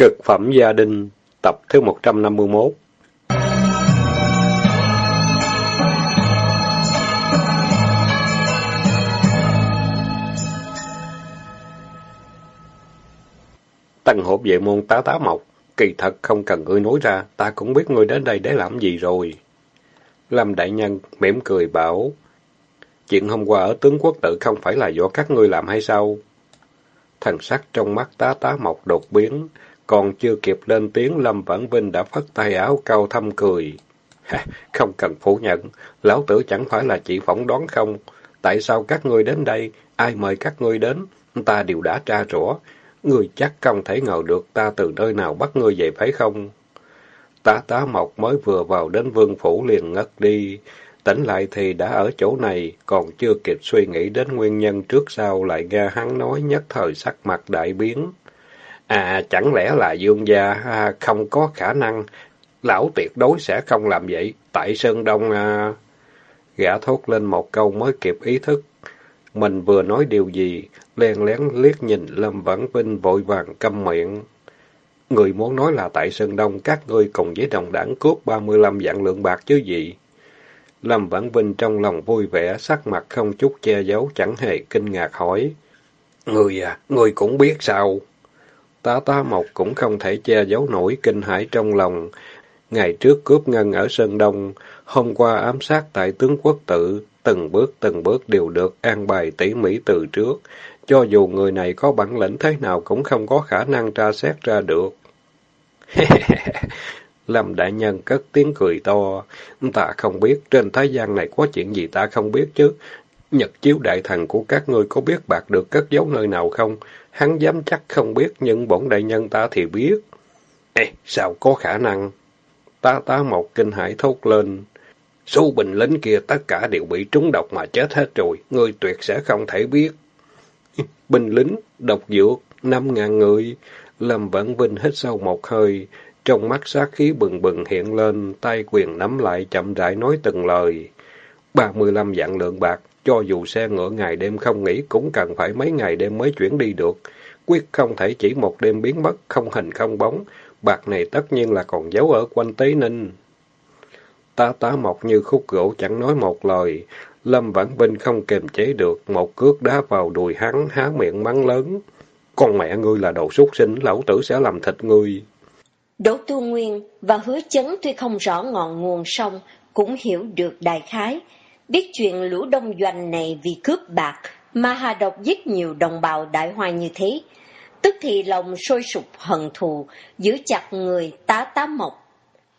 Cực phẩm gia đình, tập thứ 151 Tần hộp vệ môn tá tá mộc, kỳ thật không cần ngươi nói ra, ta cũng biết ngươi đến đây để làm gì rồi. Lâm Đại Nhân mỉm cười bảo, chuyện hôm qua ở tướng quốc tự không phải là do các ngươi làm hay sao? Thần sắc trong mắt tá tá mộc đột biến, còn chưa kịp lên tiếng, Lâm Vãn Vinh đã phất tay áo cao thâm cười. không cần phủ nhận, lão tử chẳng phải là chỉ phỏng đoán không. Tại sao các ngươi đến đây? Ai mời các ngươi đến? Ta đều đã tra rõ. Ngươi chắc không thể ngờ được ta từ nơi nào bắt ngươi vậy phải không? Tá tá mộc mới vừa vào đến vương phủ liền ngất đi. Tỉnh lại thì đã ở chỗ này, còn chưa kịp suy nghĩ đến nguyên nhân trước sau lại nghe hắn nói nhất thời sắc mặt đại biến. À, chẳng lẽ là dương gia à, không có khả năng, lão tuyệt đối sẽ không làm vậy, tại Sơn Đông à... Gã thốt lên một câu mới kịp ý thức. Mình vừa nói điều gì, len lén liếc nhìn Lâm Vãn Vinh vội vàng câm miệng. Người muốn nói là tại Sơn Đông các ngươi cùng với đồng đảng cướp 35 vạn lượng bạc chứ gì. Lâm Vãn Vinh trong lòng vui vẻ, sắc mặt không chút che giấu, chẳng hề kinh ngạc hỏi. Người à, người cũng biết sao? Tá tá mộc cũng không thể che giấu nổi kinh hãi trong lòng. Ngày trước cướp ngân ở Sơn Đông, hôm qua ám sát tại tướng quốc tự, từng bước từng bước đều được an bài tỉ mỉ từ trước. Cho dù người này có bản lĩnh thế nào cũng không có khả năng tra xét ra được. Lâm đại nhân cất tiếng cười to. Ta không biết, trên thế gian này có chuyện gì ta không biết chứ. Nhật chiếu đại thần của các ngươi có biết bạc được cất giấu nơi nào không? Hắn dám chắc không biết, nhưng bổn đại nhân ta thì biết. Ê, sao có khả năng? Tá tá một kinh hải thốt lên. Số bình lính kia tất cả đều bị trúng độc mà chết hết rồi, ngươi tuyệt sẽ không thể biết. Binh lính, độc dược, năm ngàn người. Lâm Vãn Vinh hít sâu một hơi, trong mắt sát khí bừng bừng hiện lên, tay quyền nắm lại chậm rãi nói từng lời. ba mươi lăm vạn lượng bạc, cho dù xe ngựa ngày đêm không nghỉ cũng cần phải mấy ngày đêm mới chuyển đi được. Quyết không thể chỉ một đêm biến mất, không hình không bóng. Bạc này tất nhiên là còn giấu ở quanh Tế Ninh. Tá tá mọc như khúc gỗ chẳng nói một lời. Lâm Vãn Vinh không kềm chế được, một cước đá vào đùi hắn, há miệng mắng lớn. Con mẹ ngươi là đồ súc sinh, lão tử sẽ làm thịt ngươi. Đỗ Tu Nguyên và hứa chấn tuy không rõ ngọn nguồn sông, cũng hiểu được đại khái. Biết chuyện lũ đông doanh này vì cướp bạc mà hà độc giết nhiều đồng bào đại hoa như thế. Tức thì lòng sôi sục hận thù, giữ chặt người tá tá mộc.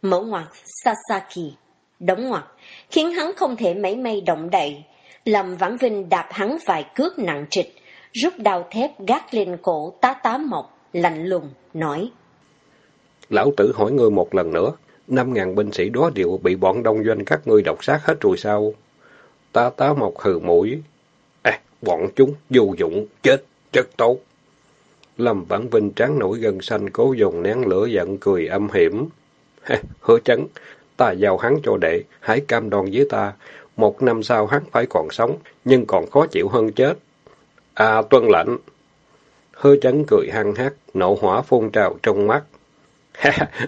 Mở ngoặt Sasaki, đóng ngoặt, khiến hắn không thể mấy may động đậy. Lâm Vãn Vinh đạp hắn vài cước nặng trịch, rút đao thép gác lên cổ tá tá mộc, lạnh lùng, nói. Lão tử hỏi ngươi một lần nữa, năm ngàn binh sĩ đó đều bị bọn đông doanh các ngươi độc sát hết rồi sao? Tá tá mộc hừ mũi. À, bọn chúng vô dụng, chết, chết tốt. Lâm Vãn Vinh tráng nổi gần xanh cố dùng nén lửa giận cười âm hiểm. Hứa chấn, ta giao hắn cho đệ, hãy cam đoan với ta. Một năm sau hắn phải còn sống, nhưng còn khó chịu hơn chết. À, tuân lệnh. Hứa chấn cười hăng hát, nộ hỏa phun trào trong mắt.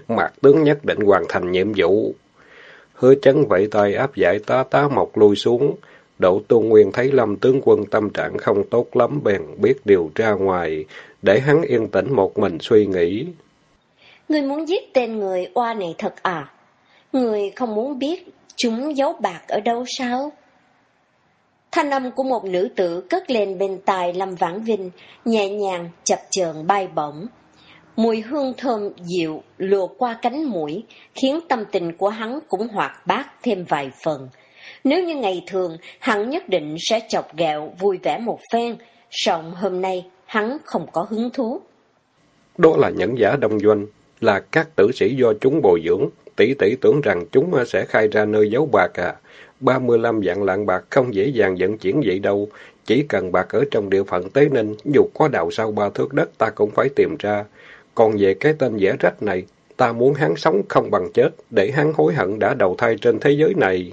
Mạc tướng nhất định hoàn thành nhiệm vụ. Hứa chấn vẫy tay áp giải tá tá mộc lui xuống. Đỗ Tu Nguyên thấy Lâm tướng quân tâm trạng không tốt lắm bèn biết điều ra ngoài, để hắn yên tĩnh một mình suy nghĩ. Người muốn giết tên người oa này thật à? Người không muốn biết chúng giấu bạc ở đâu sao? Thanh âm của một nữ tử cất lên bên tai Lâm Vãn Vinh, nhẹ nhàng, chập chờn bay bổng. Mùi hương thơm dịu lùa qua cánh mũi, khiến tâm tình của hắn cũng hoạt bát thêm vài phần. Nếu như ngày thường, hắn nhất định sẽ chọc gẹo vui vẻ một phen, song hôm nay hắn không có hứng thú. Đó là nhẫn giả đông doanh, là các tử sĩ do chúng bồi dưỡng, tỷ tỷ tưởng rằng chúng sẽ khai ra nơi giấu bạc à. 35 vạn lạng bạc không dễ dàng vận chuyển vậy đâu, chỉ cần bạc ở trong địa phận Tế Ninh, dù có đào sau ba thước đất ta cũng phải tìm ra. Còn về cái tên dễ rách này, ta muốn hắn sống không bằng chết, để hắn hối hận đã đầu thai trên thế giới này.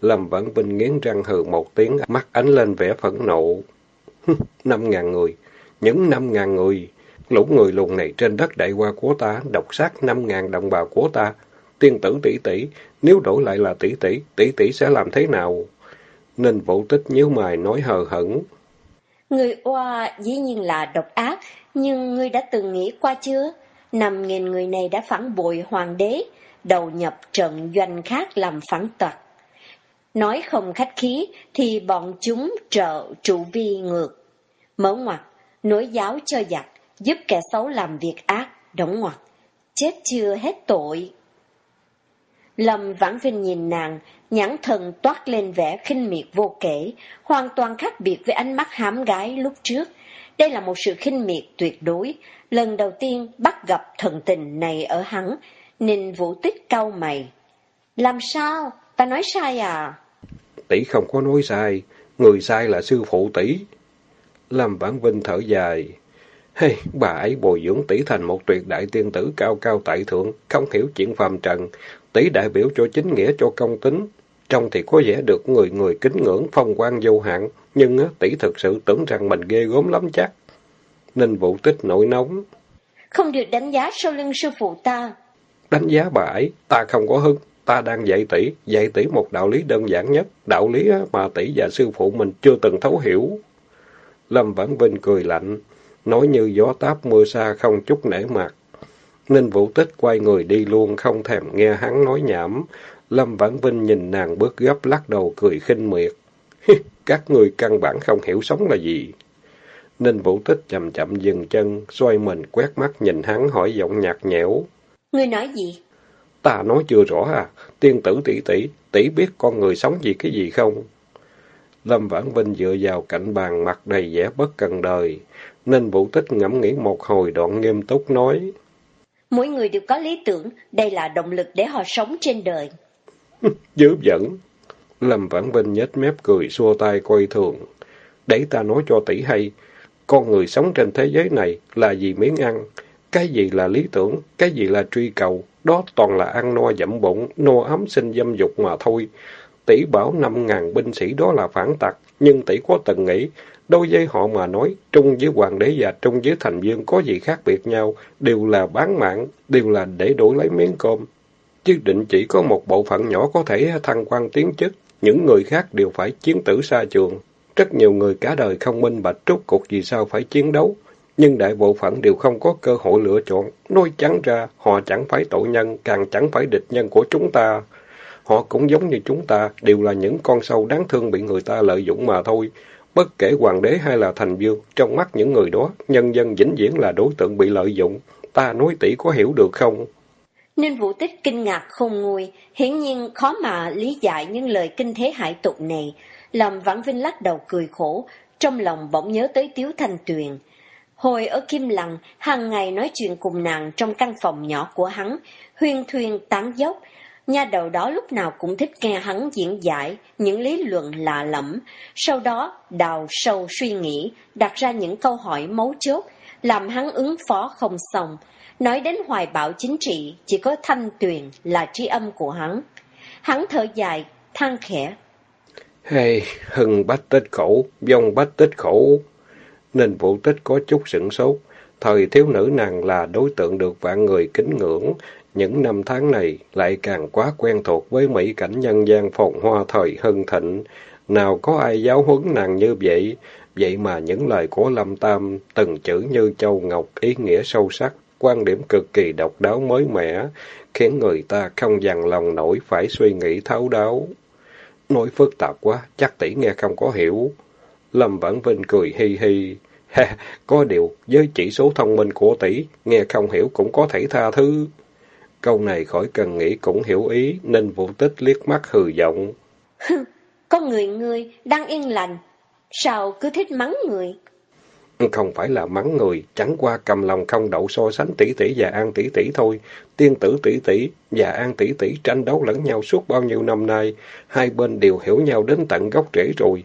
Lâm Vãn Vinh nghiến răng hừ một tiếng, mắt ánh lên vẻ phẫn nộ. năm ngàn người, những năm ngàn người, lũ người lùn này trên đất đại hoa của ta, độc sát năm ngàn đồng bào của ta. Tiên tử tỷ tỷ, nếu đổi lại là tỷ tỷ, tỷ tỷ sẽ làm thế nào? Nên vũ tích nhíu mày nói hờ hững. Người oa dĩ nhiên là độc ác, nhưng ngươi đã từng nghĩ qua chưa? Năm nghìn người này đã phản bội hoàng đế, đầu nhập trận doanh khác làm phản tật, Nói không khách khí thì bọn chúng trợ trụ vi ngược. Mở ngoặt, nối giáo cho giặc, giúp kẻ xấu làm việc ác, đóng ngoặt. Chết chưa hết tội. Lâm Vãn Vinh nhìn nàng, nhãn thần toát lên vẻ khinh miệt vô kể, hoàn toàn khác biệt với ánh mắt hám gái lúc trước. Đây là một sự khinh miệt tuyệt đối, lần đầu tiên bắt gặp thần tình này ở hắn, nên vũ tích cau mày. Làm sao? Ta nói sai à? Tỷ không có nói sai, người sai là sư phụ tỷ. Lâm Vãn Vinh thở dài. Hey, bà ấy bồi dưỡng tỷ thành một tuyệt đại tiên tử cao cao tại thượng, không hiểu chuyện phàm trần, tỷ đại biểu cho chính nghĩa cho công tính. Trong thì có vẻ được người người kính ngưỡng phong quan vô hạn, nhưng tỷ thực sự tưởng rằng mình ghê gốm lắm chắc. Ninh vụ tích nổi nóng. Không được đánh giá sau lưng sư phụ ta. Đánh giá bà ấy, ta không có hưng. Ta đang dạy tỷ, dạy tỷ một đạo lý đơn giản nhất, đạo lý mà tỷ và sư phụ mình chưa từng thấu hiểu. Lâm Vãn Vinh cười lạnh, nói như gió táp mưa xa không chút nể mặt. Ninh Vũ Tích quay người đi luôn, không thèm nghe hắn nói nhảm. Lâm Vãn Vinh nhìn nàng bước gấp lắc đầu cười khinh miệt. Các người căn bản không hiểu sống là gì. Ninh Vũ Tích chậm chậm dừng chân, xoay mình quét mắt nhìn hắn hỏi giọng nhạt nhẽo. Ngươi nói gì? Ta nói chưa rõ à, tiên tử tỷ tỷ, tỷ biết con người sống gì cái gì không? Lâm Vãn Vinh dựa vào cạnh bàn mặt đầy vẻ bất cần đời, nên Vũ Tích ngẫm nghĩ một hồi đoạn nghiêm túc nói. Mỗi người đều có lý tưởng, đây là động lực để họ sống trên đời. Dữ dẫn. Lâm Vãn Vinh nhếch mép cười xua tay coi thường. Để ta nói cho tỷ hay, con người sống trên thế giới này là gì miếng ăn, cái gì là lý tưởng, cái gì là truy cầu, đó toàn là ăn no dẫm bụng, no ấm sinh dâm dục mà thôi. Tỷ bảo năm ngàn binh sĩ đó là phản tặc, nhưng tỷ có từng nghĩ, đối với họ mà nói, trung với hoàng đế và trung với thành viên có gì khác biệt nhau, đều là bán mạng, đều là để đổi lấy miếng cơm. Chứ định chỉ có một bộ phận nhỏ có thể thăng quan tiến chức, những người khác đều phải chiến tử xa trường. Rất nhiều người cả đời không minh bạch trúc cục vì sao phải chiến đấu, nhưng đại bộ phận đều không có cơ hội lựa chọn. Nói trắng ra, họ chẳng phải tội nhân, càng chẳng phải địch nhân của chúng ta. Họ cũng giống như chúng ta, đều là những con sâu đáng thương bị người ta lợi dụng mà thôi. Bất kể hoàng đế hay là thành vương, trong mắt những người đó, nhân dân vĩnh viễn là đối tượng bị lợi dụng. Ta nói tỷ có hiểu được không? Nên vũ tích kinh ngạc không nguôi, hiển nhiên khó mà lý giải những lời kinh thế hải tục này. Làm Vãn Vinh lắc đầu cười khổ, trong lòng bỗng nhớ tới Tiếu Thanh Tuyền. Hồi ở Kim Lăng, hàng ngày nói chuyện cùng nàng trong căn phòng nhỏ của hắn, huyên thuyên tán dốc nha đầu đó lúc nào cũng thích nghe hắn diễn giải những lý luận lạ lẫm, sau đó đào sâu suy nghĩ, đặt ra những câu hỏi mấu chốt, làm hắn ứng phó không xong. Nói đến hoài bão chính trị, chỉ có thanh tuyền là tri âm của hắn. Hắn thở dài, than khẽ. Hey, hừng bách tích khổ, dông bách tích khổ nên vụ tích có chút sửng sốt. Thời thiếu nữ nàng là đối tượng được vạn người kính ngưỡng, những năm tháng này lại càng quá quen thuộc với mỹ cảnh nhân gian phồn hoa thời hưng thịnh. Nào có ai giáo huấn nàng như vậy, vậy mà những lời của Lâm Tam, từng chữ như châu ngọc, ý nghĩa sâu sắc, quan điểm cực kỳ độc đáo mới mẻ, khiến người ta không dằn lòng nổi phải suy nghĩ thấu đáo. Nói phức tạp quá, chắc tỷ nghe không có hiểu. Lâm Vãn Vinh cười hi hi. Ha, có điều, với chỉ số thông minh của tỷ, nghe không hiểu cũng có thể tha thứ. Câu này khỏi cần nghĩ cũng hiểu ý, nên vũ tích liếc mắt hừ giọng. có người ngươi đang yên lành, sao cứ thích mắng người? Không phải là mắng người, chẳng qua cầm lòng không đậu so sánh tỷ tỷ và an tỷ tỷ thôi. Tiên tử tỷ tỷ và an tỷ tỷ tranh đấu lẫn nhau suốt bao nhiêu năm nay, hai bên đều hiểu nhau đến tận gốc rễ rồi,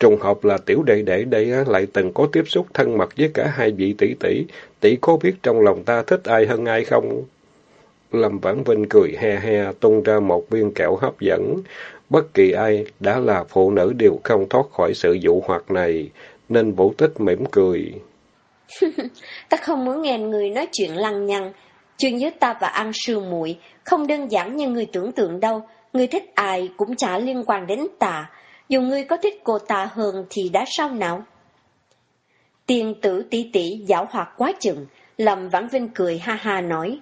Trùng hợp là tiểu đệ đệ đây lại từng có tiếp xúc thân mật với cả hai vị tỷ tỷ, tỷ có biết trong lòng ta thích ai hơn ai không? Lâm Vãn Vinh cười he he, tung ra một viên kẹo hấp dẫn. Bất kỳ ai đã là phụ nữ đều không thoát khỏi sự dụ hoặc này, nên vũ tích mỉm cười. ta không muốn nghe người nói chuyện lăng nhăng. Chuyện giữa ta và An Sư muội không đơn giản như người tưởng tượng đâu. Người thích ai cũng chả liên quan đến ta. Dù ngươi có thích cô ta hơn thì đã sao nào? Tiên tử tỷ tỷ giáo hoạt quá chừng. Lâm Vãn Vinh cười ha ha nói.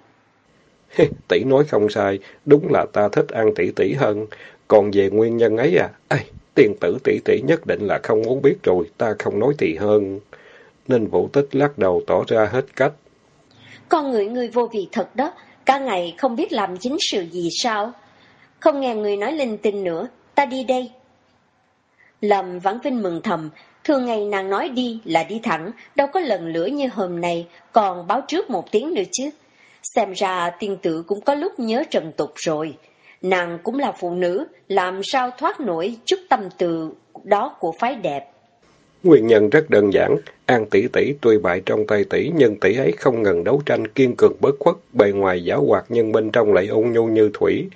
tỷ nói không sai, đúng là ta thích ăn tỷ tỷ hơn. Còn về nguyên nhân ấy à, ai, tiền tử tỷ tỷ nhất định là không muốn biết rồi, ta không nói thì hơn. Nên vũ tích lắc đầu tỏ ra hết cách. Con người người vô vị thật đó, cả ngày không biết làm chính sự gì sao? Không nghe người nói linh tinh nữa, ta đi đây. Lâm Vãn Vinh mừng thầm, thường ngày nàng nói đi là đi thẳng, đâu có lần lửa như hôm nay, còn báo trước một tiếng nữa chứ. Xem ra tiên tử cũng có lúc nhớ trần tục rồi. Nàng cũng là phụ nữ, làm sao thoát nổi chút tâm từ đó của phái đẹp. Nguyên nhân rất đơn giản, An tỷ tỷ tuy bại trong tay tỷ nhưng tỷ ấy không ngừng đấu tranh kiên cường bất khuất, bề ngoài giả hoạt nhưng bên trong lại ôn nhu như thủy.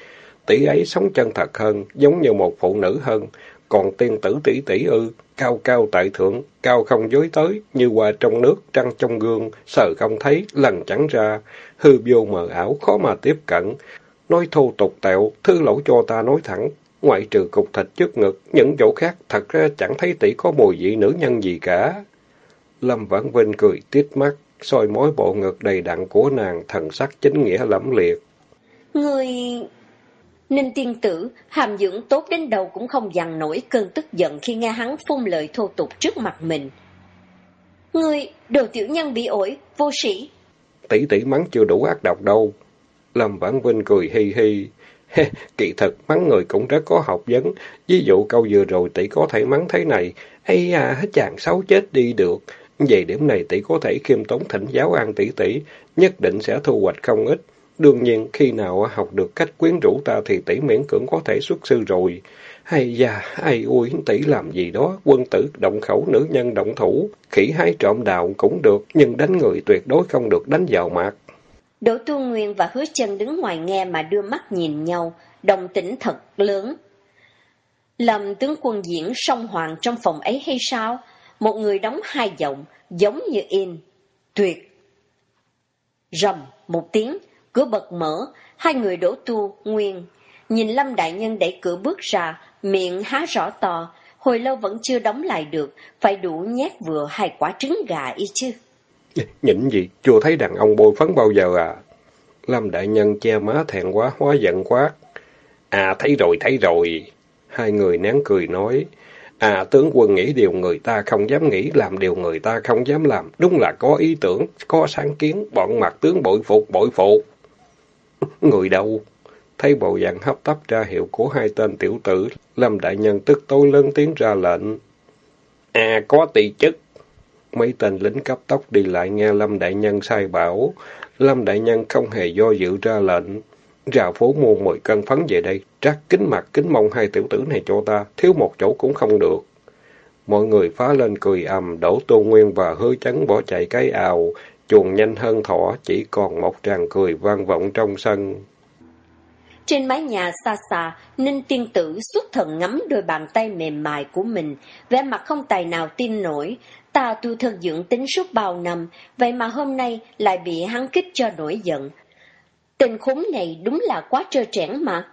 Tỷ ấy sống chân thật hơn, giống như một phụ nữ hơn, còn tiên tử tỷ tỷ ư, cao cao tại thượng, cao không dối tới, như hoa trong nước, trăng trong gương, sờ không thấy, lần chẳng ra, hư vô mờ ảo, khó mà tiếp cận. Nói thô tục tẹo, thư lỗi cho ta nói thẳng, ngoại trừ cục thịt trước ngực, những chỗ khác thật ra chẳng thấy tỷ có mùi vị nữ nhân gì cả. Lâm Vãn Vinh cười tít mắt, soi mối bộ ngực đầy đặn của nàng, thần sắc chính nghĩa lẫm liệt. Người... Ninh tiên tử, hàm dưỡng tốt đến đầu cũng không dằn nổi cơn tức giận khi nghe hắn phun lời thô tục trước mặt mình. Người, đồ tiểu nhân bị ổi, vô sĩ. Tỷ tỷ mắng chưa đủ ác độc đâu. Lâm Vãn Vinh cười hi hi. Kỳ thật, mắng người cũng rất có học vấn. Ví dụ câu vừa rồi tỷ có thể mắng thế này. Ây à, chàng xấu chết đi được. Về điểm này tỷ có thể khiêm tốn thỉnh giáo an tỷ tỷ, nhất định sẽ thu hoạch không ít. Đương nhiên, khi nào học được cách quyến rũ ta thì tỷ miễn cưỡng có thể xuất sư rồi. Hay da, ai ui, tỷ làm gì đó, quân tử động khẩu, nữ nhân động thủ, khỉ hái trộm đào cũng được, nhưng đánh người tuyệt đối không được đánh vào mặt. Đỗ Tu Nguyên và Hứa Chân đứng ngoài nghe mà đưa mắt nhìn nhau, đồng tĩnh thật lớn. lầm tướng quân diễn song hoàng trong phòng ấy hay sao? Một người đóng hai giọng, giống như in. Tuyệt! Rầm, một tiếng, cửa bật mở, hai người đổ tu, nguyên. Nhìn Lâm Đại Nhân đẩy cửa bước ra, miệng há rõ to, hồi lâu vẫn chưa đóng lại được, phải đủ nhét vừa hai quả trứng gà y chứ. Nhịn gì, chưa thấy đàn ông bôi phấn bao giờ à? Lâm Đại Nhân che má thẹn quá, hóa giận quá. À, thấy rồi, thấy rồi. Hai người nén cười nói. À, tướng quân nghĩ điều người ta không dám nghĩ, làm điều người ta không dám làm. Đúng là có ý tưởng, có sáng kiến, bọn mặt tướng bội phục, bội phục. Người đâu? Thấy bộ dạng hấp tấp ra hiệu của hai tên tiểu tử, Lâm Đại Nhân tức tối lớn tiếng ra lệnh. À, có tỷ chức. Mấy tên lính cấp tốc đi lại nghe Lâm Đại Nhân sai bảo. Lâm Đại Nhân không hề do dự ra lệnh. Ra phố mua 10 cân phấn về đây, trắc kính mặt kính mong hai tiểu tử này cho ta, thiếu một chỗ cũng không được. Mọi người phá lên cười ầm, đổ tô nguyên và hứa chấn bỏ chạy cái ào, chuồn nhanh hơn thỏ, chỉ còn một tràng cười vang vọng trong sân. Trên mái nhà xa xa, Ninh tiên tử xuất thần ngắm đôi bàn tay mềm mại của mình, vẻ mặt không tài nào tin nổi. Ta tu thân dưỡng tính suốt bao năm, vậy mà hôm nay lại bị hắn kích cho nổi giận. Tình khốn này đúng là quá trơ trẽn mà.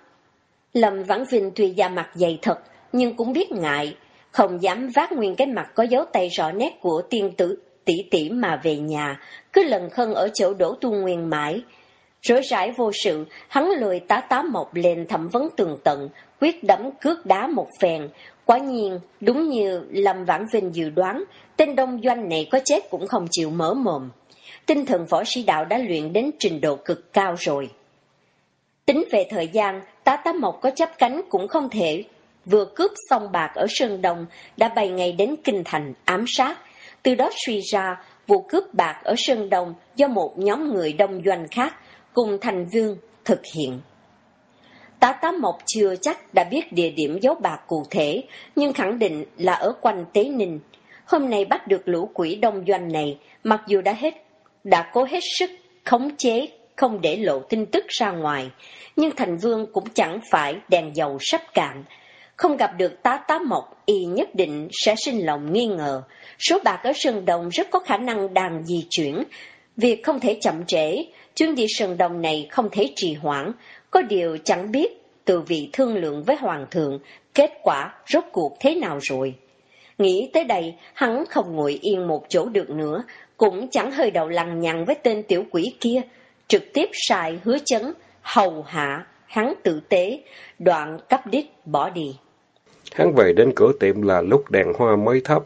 Lâm Vãn Vinh tuy da mặt dày thật, nhưng cũng biết ngại, không dám vác nguyên cái mặt có dấu tay rõ nét của tiên tử tỷ tỷ mà về nhà, cứ lần khân ở chỗ đổ tu nguyên mãi. Rối rãi vô sự, hắn lười tá tá mộc lên thẩm vấn tường tận, quyết đấm cước đá một phèn. Quả nhiên, đúng như Lâm Vãn Vinh dự đoán, tên đông doanh này có chết cũng không chịu mở mồm. Tinh thần võ sĩ đạo đã luyện đến trình độ cực cao rồi. Tính về thời gian, tá tá mộc có chấp cánh cũng không thể. Vừa cướp xong bạc ở Sơn Đông, đã bày ngày đến Kinh Thành ám sát. Từ đó suy ra, vụ cướp bạc ở Sơn Đông do một nhóm người đông doanh khác cùng thành vương thực hiện. Tá tá Mộc chưa chắc đã biết địa điểm giấu bạc cụ thể, nhưng khẳng định là ở quanh Tế Ninh. Hôm nay bắt được lũ quỷ đông doanh này, mặc dù đã hết đã cố hết sức khống chế, không để lộ tin tức ra ngoài, nhưng thành vương cũng chẳng phải đèn dầu sắp cạn. Không gặp được tá tá mộc, y nhất định sẽ sinh lòng nghi ngờ. Số bạc ở Sơn Đồng rất có khả năng đang di chuyển. Việc không thể chậm trễ, chuyến đi Sơn Đồng này không thể trì hoãn. Có điều chẳng biết từ vị thương lượng với Hoàng thượng, kết quả rốt cuộc thế nào rồi. Nghĩ tới đây, hắn không ngồi yên một chỗ được nữa, cũng chẳng hơi đầu lằng nhằng với tên tiểu quỷ kia, trực tiếp xài hứa chấn, hầu hạ, hắn tử tế, đoạn cấp đích bỏ đi. Hắn về đến cửa tiệm là lúc đèn hoa mới thấp.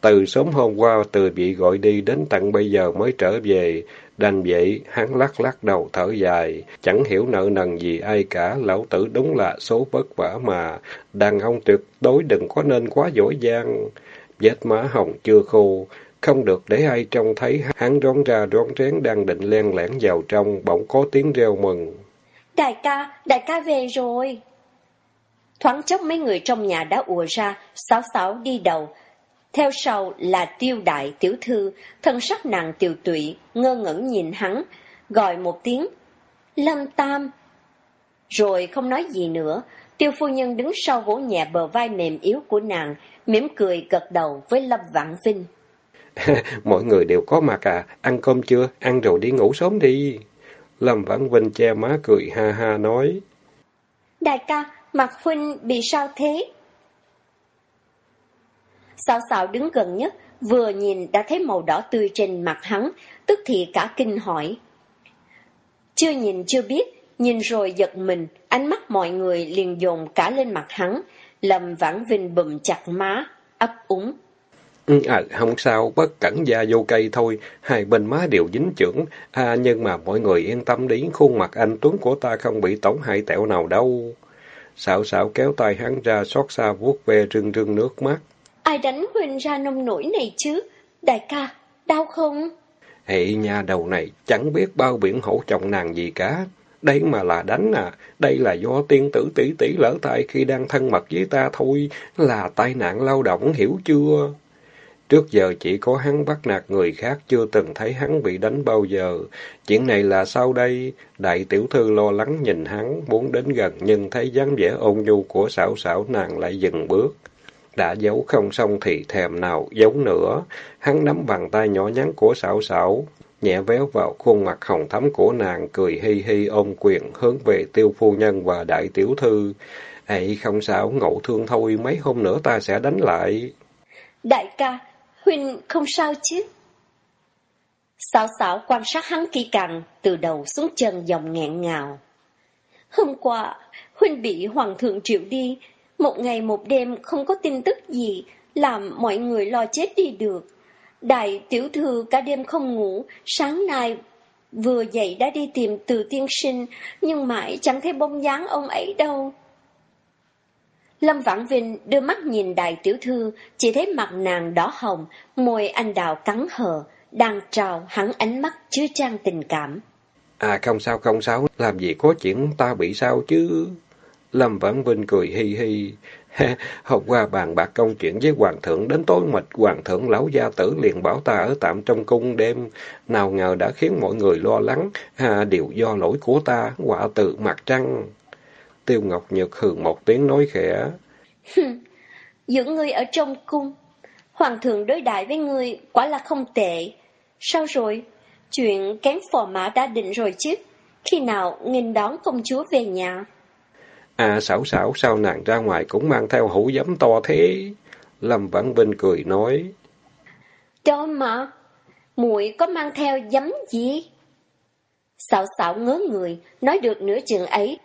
Từ sớm hôm qua từ bị gọi đi đến tận bây giờ mới trở về, đành vậy hắn lắc lắc đầu thở dài, chẳng hiểu nợ nần gì ai cả, lão tử đúng là số vất vả mà, đàn ông tuyệt đối đừng có nên quá dỗi dang. Vết má hồng chưa khô, không được để ai trông thấy hắn rón ra rón rén đang định len lẻn vào trong, bỗng có tiếng reo mừng. Đại ca, đại ca về rồi. Thoáng chốc mấy người trong nhà đã ùa ra, sáu sáu đi đầu. Theo sau là tiêu đại tiểu thư, thân sắc nàng tiều tụy, ngơ ngẩn nhìn hắn, gọi một tiếng, Lâm Tam. Rồi không nói gì nữa, tiêu phu nhân đứng sau vỗ nhẹ bờ vai mềm yếu của nàng, mỉm cười gật đầu với Lâm Vạn Vinh. Mọi người đều có mặt à, ăn cơm chưa, ăn rồi đi ngủ sớm đi. Lâm Vãn Vinh che má cười ha ha nói. Đại ca, mặt huynh bị sao thế? Xào xào đứng gần nhất, vừa nhìn đã thấy màu đỏ tươi trên mặt hắn, tức thì cả kinh hỏi. Chưa nhìn chưa biết, nhìn rồi giật mình, ánh mắt mọi người liền dồn cả lên mặt hắn, lầm Vãn Vinh bùm chặt má, ấp úng. Ừ, à, không sao, bất cẩn da vô cây thôi, hai bên má đều dính trưởng. À, nhưng mà mọi người yên tâm đi, khuôn mặt anh Tuấn của ta không bị tổn hại tẹo nào đâu. Xạo xạo kéo tay hắn ra, xót xa vuốt ve rưng rưng nước mắt. Ai đánh Huynh ra nông nổi này chứ? Đại ca, đau không? Hệ nhà đầu này, chẳng biết bao biển hổ chồng nàng gì cả. Đây mà là đánh à, đây là do tiên tử tỷ tỷ lỡ tay khi đang thân mật với ta thôi, là tai nạn lao động, hiểu chưa? Trước giờ chỉ có hắn bắt nạt người khác, chưa từng thấy hắn bị đánh bao giờ. Chuyện này là sao đây? Đại tiểu thư lo lắng nhìn hắn, muốn đến gần nhưng thấy dáng vẻ ôn nhu của xảo xảo nàng lại dừng bước. Đã giấu không xong thì thèm nào giấu nữa. Hắn nắm bàn tay nhỏ nhắn của xảo xảo, nhẹ véo vào khuôn mặt hồng thắm của nàng, cười hi hi ôm quyền hướng về tiêu phu nhân và đại tiểu thư. Ấy không sao, ngộ thương thôi, mấy hôm nữa ta sẽ đánh lại. Đại ca, Huynh không sao chứ? Xảo xảo quan sát hắn kỹ càng, từ đầu xuống chân dòng nghẹn ngào. Hôm qua, Huynh bị Hoàng thượng triệu đi, một ngày một đêm không có tin tức gì, làm mọi người lo chết đi được. Đại tiểu thư cả đêm không ngủ, sáng nay vừa dậy đã đi tìm từ tiên sinh, nhưng mãi chẳng thấy bông dáng ông ấy đâu. Lâm Vãn Vinh đưa mắt nhìn đại tiểu thư, chỉ thấy mặt nàng đỏ hồng, môi anh đào cắn hờ, đang trào hắn ánh mắt chứa trang tình cảm. À không sao không sao, làm gì có chuyện ta bị sao chứ? Lâm Vãn Vinh cười hi hi. Hôm qua bàn bạc công chuyện với hoàng thượng đến tối mịch hoàng thượng lão gia tử liền bảo ta ở tạm trong cung đêm. Nào ngờ đã khiến mọi người lo lắng, à, điều do lỗi của ta, quả tự mặt trăng. Tiêu Ngọc Nhược hừ một tiếng nói khẽ. Những người ở trong cung, hoàng thượng đối đại với người quả là không tệ. Sao rồi? Chuyện kén phò mã đã định rồi chứ? Khi nào nghênh đón công chúa về nhà? À xảo xảo sao nàng ra ngoài cũng mang theo hũ giấm to thế? Lâm Vãn Vinh cười nói. Đó mà, muội có mang theo giấm gì? Xảo xảo ngớ người, nói được nửa chừng ấy,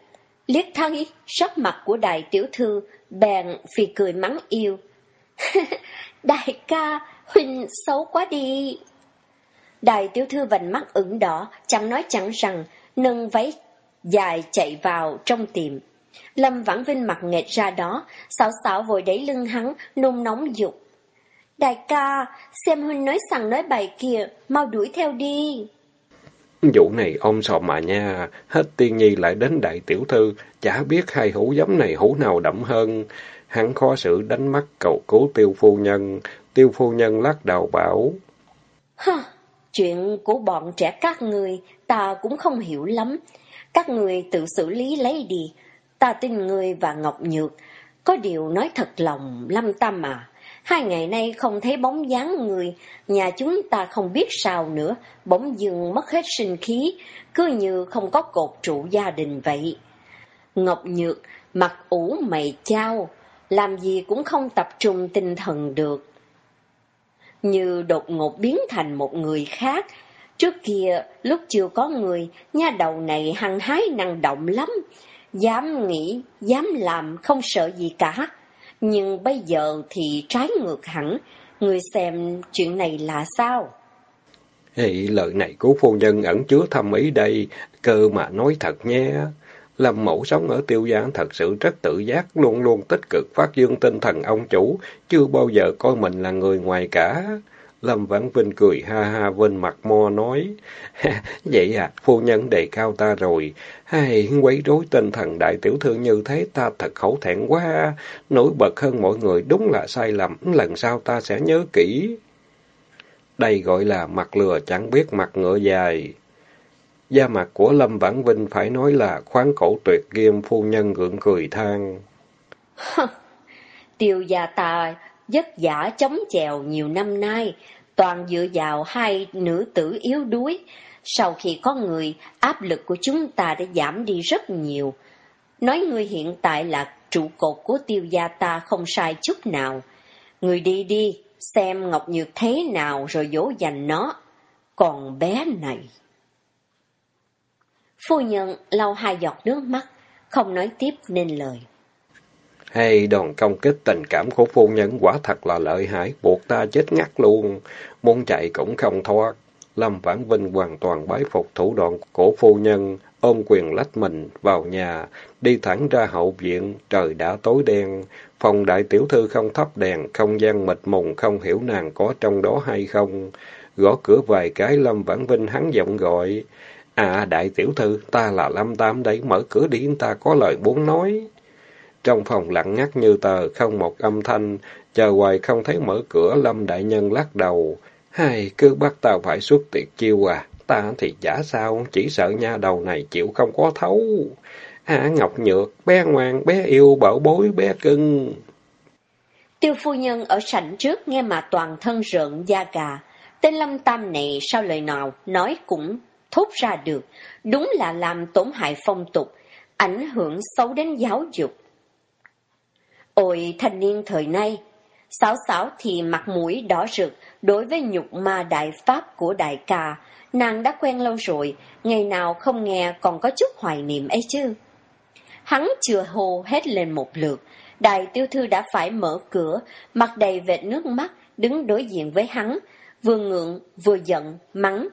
liếc thấy sắc mặt của đại tiểu thư, bèn phì cười mắng yêu. đại ca, huynh xấu quá đi. Đại tiểu thư vành mắt ửng đỏ, chẳng nói chẳng rằng, nâng váy dài chạy vào trong tiệm. Lâm Vãn Vinh mặt nghệt ra đó, xảo xảo vội đẩy lưng hắn, nôn nóng dục. Đại ca, xem huynh nói sằng nói bày kìa, mau đuổi theo đi. Vụ này ông sò mà nha, hết tiên nhi lại đến đại tiểu thư, chả biết hai hũ giấm này hũ nào đậm hơn. Hắn khó xử đánh mắt cầu cứu tiêu phu nhân, tiêu phu nhân lắc đầu bảo. Hả, chuyện của bọn trẻ các người ta cũng không hiểu lắm. Các người tự xử lý lấy đi, ta tin ngươi và Ngọc Nhược. Có điều nói thật lòng, Lâm Tâm à, hai ngày nay không thấy bóng dáng người, nhà chúng ta không biết sao nữa, bỗng dưng mất hết sinh khí, cứ như không có cột trụ gia đình vậy. Ngọc Nhược, mặt ủ mày trao, làm gì cũng không tập trung tinh thần được. Như đột ngột biến thành một người khác, Trước kia, lúc chưa có người, nha đầu này hăng hái năng động lắm, dám nghĩ, dám làm, không sợ gì cả. Nhưng bây giờ thì trái ngược hẳn, người xem chuyện này là sao? Hey, lời này của phu nhân ẩn chứa thâm ý đây, cơ mà nói thật nhé. Lâm mẫu sống ở tiêu giang thật sự rất tự giác, luôn luôn tích cực phát dương tinh thần ông chủ, chưa bao giờ coi mình là người ngoài cả. Lâm Vãn Vinh cười ha ha bên mặt mo nói, vậy à, phu nhân đề cao ta rồi, hay quấy rối tinh thần đại tiểu thư như thế ta thật khẩu thẹn quá, nổi bật hơn mọi người đúng là sai lầm, lần sau ta sẽ nhớ kỹ. Đây gọi là mặt lừa chẳng biết mặt ngựa dài. Da mặt của Lâm Vãn Vinh phải nói là khoáng cổ tuyệt nghiêm phu nhân gượng cười than. Tiêu gia ta vất vả chống chèo nhiều năm nay, toàn dựa vào hai nữ tử yếu đuối. Sau khi có người, áp lực của chúng ta đã giảm đi rất nhiều. Nói người hiện tại là trụ cột của tiêu gia ta không sai chút nào. Người đi đi, xem Ngọc Nhược thế nào rồi dỗ dành nó. Còn bé này... Phu nhân lau hai giọt nước mắt, không nói tiếp nên lời. Hay đòn công kích tình cảm của phu nhân quả thật là lợi hại, buộc ta chết ngắt luôn, muốn chạy cũng không thoát. Lâm Vãn Vinh hoàn toàn bái phục thủ đoạn của phu nhân, ôm quyền lách mình vào nhà, đi thẳng ra hậu viện, trời đã tối đen. Phòng đại tiểu thư không thắp đèn, không gian mịt mùng, không hiểu nàng có trong đó hay không. Gõ cửa vài cái, Lâm Vãn Vinh hắn giọng gọi. À, đại tiểu thư, ta là Lâm Tam đấy, mở cửa đi, ta có lời muốn nói. Trong phòng lặng ngắt như tờ, không một âm thanh, chờ hoài không thấy mở cửa, Lâm Đại Nhân lắc đầu. Hai, cứ bắt tao phải xuất tiệc chiêu à, ta thì giả sao, chỉ sợ nha đầu này chịu không có thấu. À, Ngọc Nhược, bé ngoan, bé yêu, bảo bối, bé cưng. Tiêu phu nhân ở sảnh trước nghe mà toàn thân rợn da gà. Tên Lâm Tam này sao lời nào nói cũng thốt ra được. Đúng là làm tổn hại phong tục, ảnh hưởng xấu đến giáo dục. Ôi thanh niên thời nay, Sáo sáo thì mặt mũi đỏ rực đối với nhục ma đại pháp của đại ca. Nàng đã quen lâu rồi, ngày nào không nghe còn có chút hoài niệm ấy chứ. Hắn chưa hô hết lên một lượt, đại tiêu thư đã phải mở cửa, mặt đầy vệt nước mắt, đứng đối diện với hắn, vừa ngượng, vừa giận, mắng.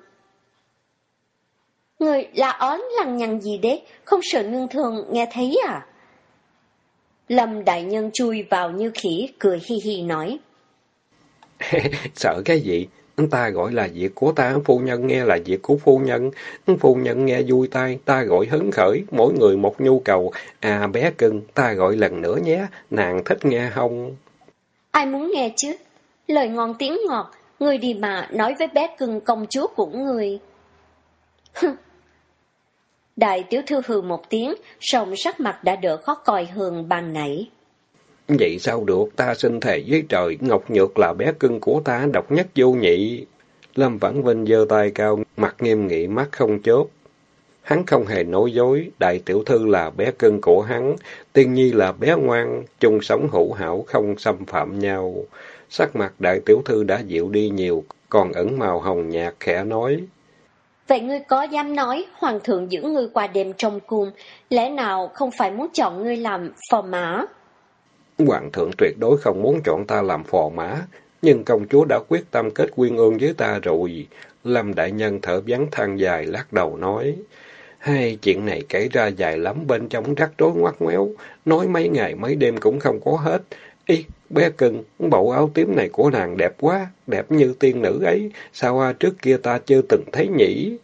Người là ón lằng nhằng gì đấy, không sợ nương thường nghe thấy à? Lâm đại nhân chui vào như khỉ, cười hi hi nói. Sợ cái gì? Ta gọi là việc của ta, phu nhân nghe là việc của phu nhân. Phu nhân nghe vui tai, ta gọi hứng khởi, mỗi người một nhu cầu. À bé cưng, ta gọi lần nữa nhé, nàng thích nghe không? Ai muốn nghe chứ? Lời ngon tiếng ngọt, người đi mà nói với bé cưng công chúa của người. Đại tiểu thư hừ một tiếng, sòng sắc mặt đã đỡ khó coi hơn ban nãy. Vậy sao được, ta xin thề với trời, Ngọc Nhược là bé cưng của ta, độc nhất vô nhị. Lâm Vãn Vinh giơ tay cao, mặt nghiêm nghị, mắt không chớp. Hắn không hề nói dối, đại tiểu thư là bé cưng của hắn, tiên nhi là bé ngoan, chung sống hữu hảo, không xâm phạm nhau. Sắc mặt đại tiểu thư đã dịu đi nhiều, còn ẩn màu hồng nhạt khẽ nói. Vậy ngươi có dám nói hoàng thượng giữ ngươi qua đêm trong cung, lẽ nào không phải muốn chọn ngươi làm phò mã? Hoàng thượng tuyệt đối không muốn chọn ta làm phò mã, nhưng công chúa đã quyết tâm kết quyên ương với ta rồi. Lâm đại nhân thở vắng than dài lắc đầu nói. Hai chuyện này kể ra dài lắm bên trong rắc rối ngoắt ngoéo, nói mấy ngày mấy đêm cũng không có hết. Ý, bé cưng, bộ áo tím này của nàng đẹp quá, đẹp như tiên nữ ấy, sao à, trước kia ta chưa từng thấy nhỉ?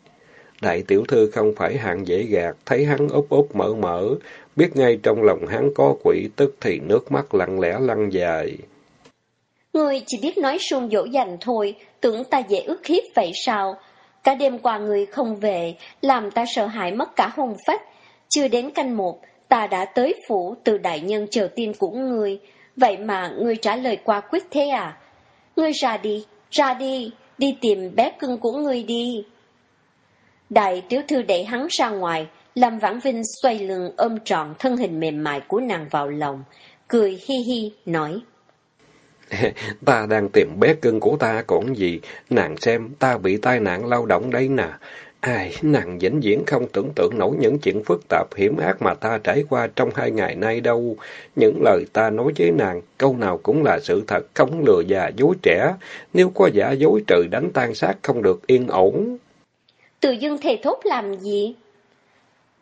Đại tiểu thư không phải hạng dễ gạt, thấy hắn úp úp mở mở, biết ngay trong lòng hắn có quỷ tức thì nước mắt lặng lẽ lăn dài. Người chỉ biết nói suông dỗ dành thôi, tưởng ta dễ ức hiếp vậy sao? Cả đêm qua người không về, làm ta sợ hãi mất cả hồn phách. Chưa đến canh một, ta đã tới phủ từ đại nhân chờ tin của người vậy mà ngươi trả lời qua quyết thế à? Ngươi ra đi, ra đi, đi tìm bé cưng của ngươi đi. Đại tiểu thư đẩy hắn ra ngoài, Lâm Vãn Vinh xoay lưng ôm trọn thân hình mềm mại của nàng vào lòng, cười hi hi, nói. ta đang tìm bé cưng của ta còn gì, nàng xem ta bị tai nạn lao động đây nè. Ai, nàng vĩnh viễn không tưởng tượng nổi những chuyện phức tạp hiểm ác mà ta trải qua trong hai ngày nay đâu. Những lời ta nói với nàng, câu nào cũng là sự thật, không lừa già dối trẻ. Nếu có giả dối trừ đánh tan sát không được yên ổn. từ dưng thề thốt làm gì?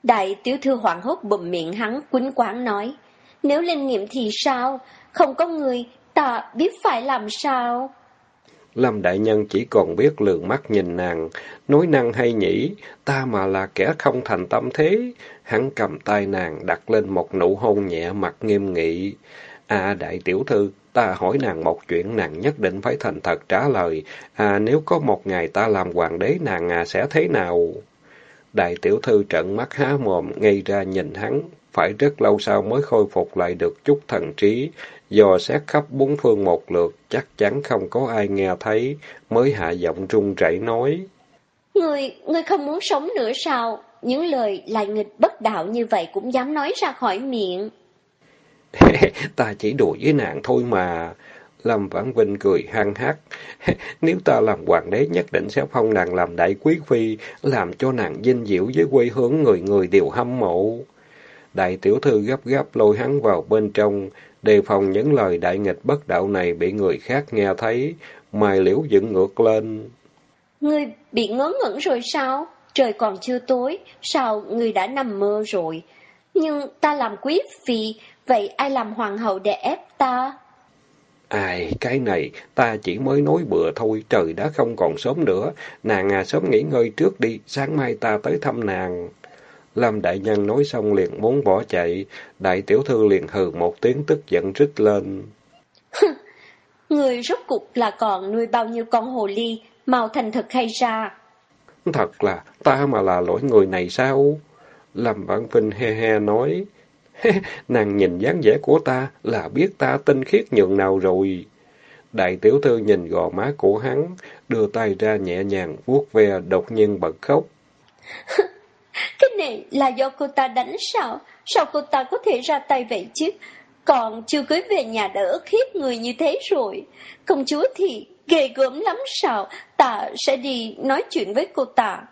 Đại tiểu thư hoảng hốt bụm miệng hắn, quýnh quán nói. Nếu lên nghiệm thì sao? Không có người, ta biết phải làm sao? Lâm Đại Nhân chỉ còn biết lường mắt nhìn nàng, nói năng hay nhỉ, ta mà là kẻ không thành tâm thế. Hắn cầm tay nàng đặt lên một nụ hôn nhẹ mặt nghiêm nghị. À đại tiểu thư, ta hỏi nàng một chuyện nàng nhất định phải thành thật trả lời. À nếu có một ngày ta làm hoàng đế nàng à sẽ thế nào? Đại tiểu thư trận mắt há mồm, ngay ra nhìn hắn, phải rất lâu sau mới khôi phục lại được chút thần trí, dò xét khắp bốn phương một lượt, chắc chắn không có ai nghe thấy, mới hạ giọng run rẩy nói. Người, người không muốn sống nữa sao? Những lời lại nghịch bất đạo như vậy cũng dám nói ra khỏi miệng. ta chỉ đùa với nàng thôi mà. Lâm Vãn Vinh cười hăng hắc. Nếu ta làm hoàng đế nhất định sẽ phong nàng làm đại quý phi, làm cho nàng vinh diệu với quê hương người người đều hâm mộ. Đại tiểu thư gấp gáp lôi hắn vào bên trong, đề phòng những lời đại nghịch bất đạo này bị người khác nghe thấy, mài liễu dựng ngược lên. Ngươi bị ngớ ngẩn rồi sao? Trời còn chưa tối, sao ngươi đã nằm mơ rồi? Nhưng ta làm quý phi, vậy ai làm hoàng hậu để ép ta? Ai, cái này, ta chỉ mới nói bừa thôi, trời đã không còn sớm nữa. Nàng à, sớm nghỉ ngơi trước đi, sáng mai ta tới thăm nàng. Lâm Đại Nhân nói xong liền muốn bỏ chạy, Đại Tiểu Thư liền hừ một tiếng tức giận rít lên. Người rốt cục là còn nuôi bao nhiêu con hồ ly, mau thành thực hay ra? Thật là, ta mà là lỗi người này sao? Lâm Vãn Vinh he he nói. Nàng nhìn dáng vẻ của ta là biết ta tinh khiết nhường nào rồi. Đại tiểu thư nhìn gò má của hắn, đưa tay ra nhẹ nhàng vuốt ve đột nhiên bật khóc. Cái này là do cô ta đánh sao? Sao cô ta có thể ra tay vậy chứ? Còn chưa cưới về nhà đã ức hiếp người như thế rồi. Công chúa thì ghê gớm lắm sao? Ta sẽ đi nói chuyện với cô ta.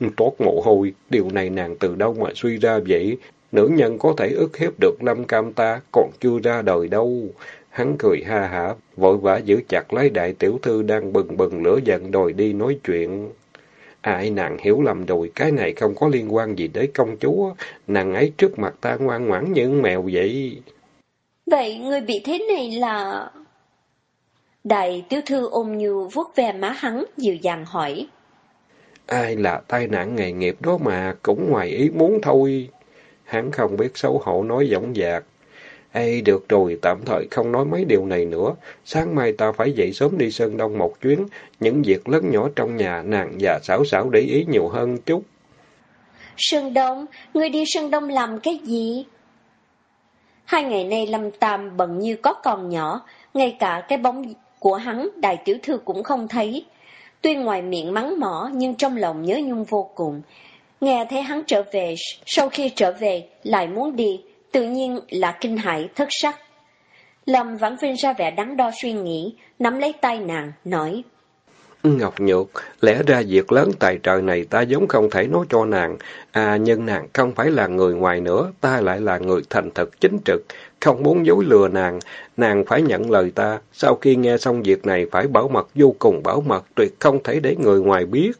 Tốt mồ hôi, điều này nàng từ đâu mà suy ra vậy? Nữ nhân có thể ức hiếp được Lâm Cam ta, còn chưa ra đời đâu. Hắn cười ha hả, vội vã giữ chặt lấy đại tiểu thư đang bừng bừng lửa giận đòi đi nói chuyện. Ai nàng hiểu lầm rồi, cái này không có liên quan gì tới công chúa, nàng ấy trước mặt ta ngoan ngoãn như mèo vậy. Vậy người bị thế này là... Đại tiểu thư ôm như vuốt ve má hắn, dịu dàng hỏi. Ai là tai nạn nghề nghiệp đó mà, cũng ngoài ý muốn thôi. Hắn không biết xấu hổ nói giọng dạc. Ê, được rồi, tạm thời không nói mấy điều này nữa. Sáng mai ta phải dậy sớm đi Sơn Đông một chuyến. Những việc lớn nhỏ trong nhà, nàng và xảo xảo để ý nhiều hơn chút. Sơn Đông? Ngươi đi Sơn Đông làm cái gì? Hai ngày nay Lâm Tam bận như có con nhỏ, ngay cả cái bóng của hắn đại tiểu thư cũng không thấy. Tuy ngoài miệng mắng mỏ nhưng trong lòng nhớ nhung vô cùng. Nghe thấy hắn trở về, sau khi trở về lại muốn đi, tự nhiên là kinh hãi thất sắc. Lâm vãn vinh ra vẻ đắn đo suy nghĩ, nắm lấy tay nàng, nói. Ngọc Nhược, lẽ ra việc lớn tài trời này ta giống không thể nói cho nàng. À, nhưng nàng không phải là người ngoài nữa, ta lại là người thành thật chính trực, không muốn dối lừa nàng. Nàng phải nhận lời ta, sau khi nghe xong việc này phải bảo mật vô cùng bảo mật, tuyệt không thể để người ngoài biết.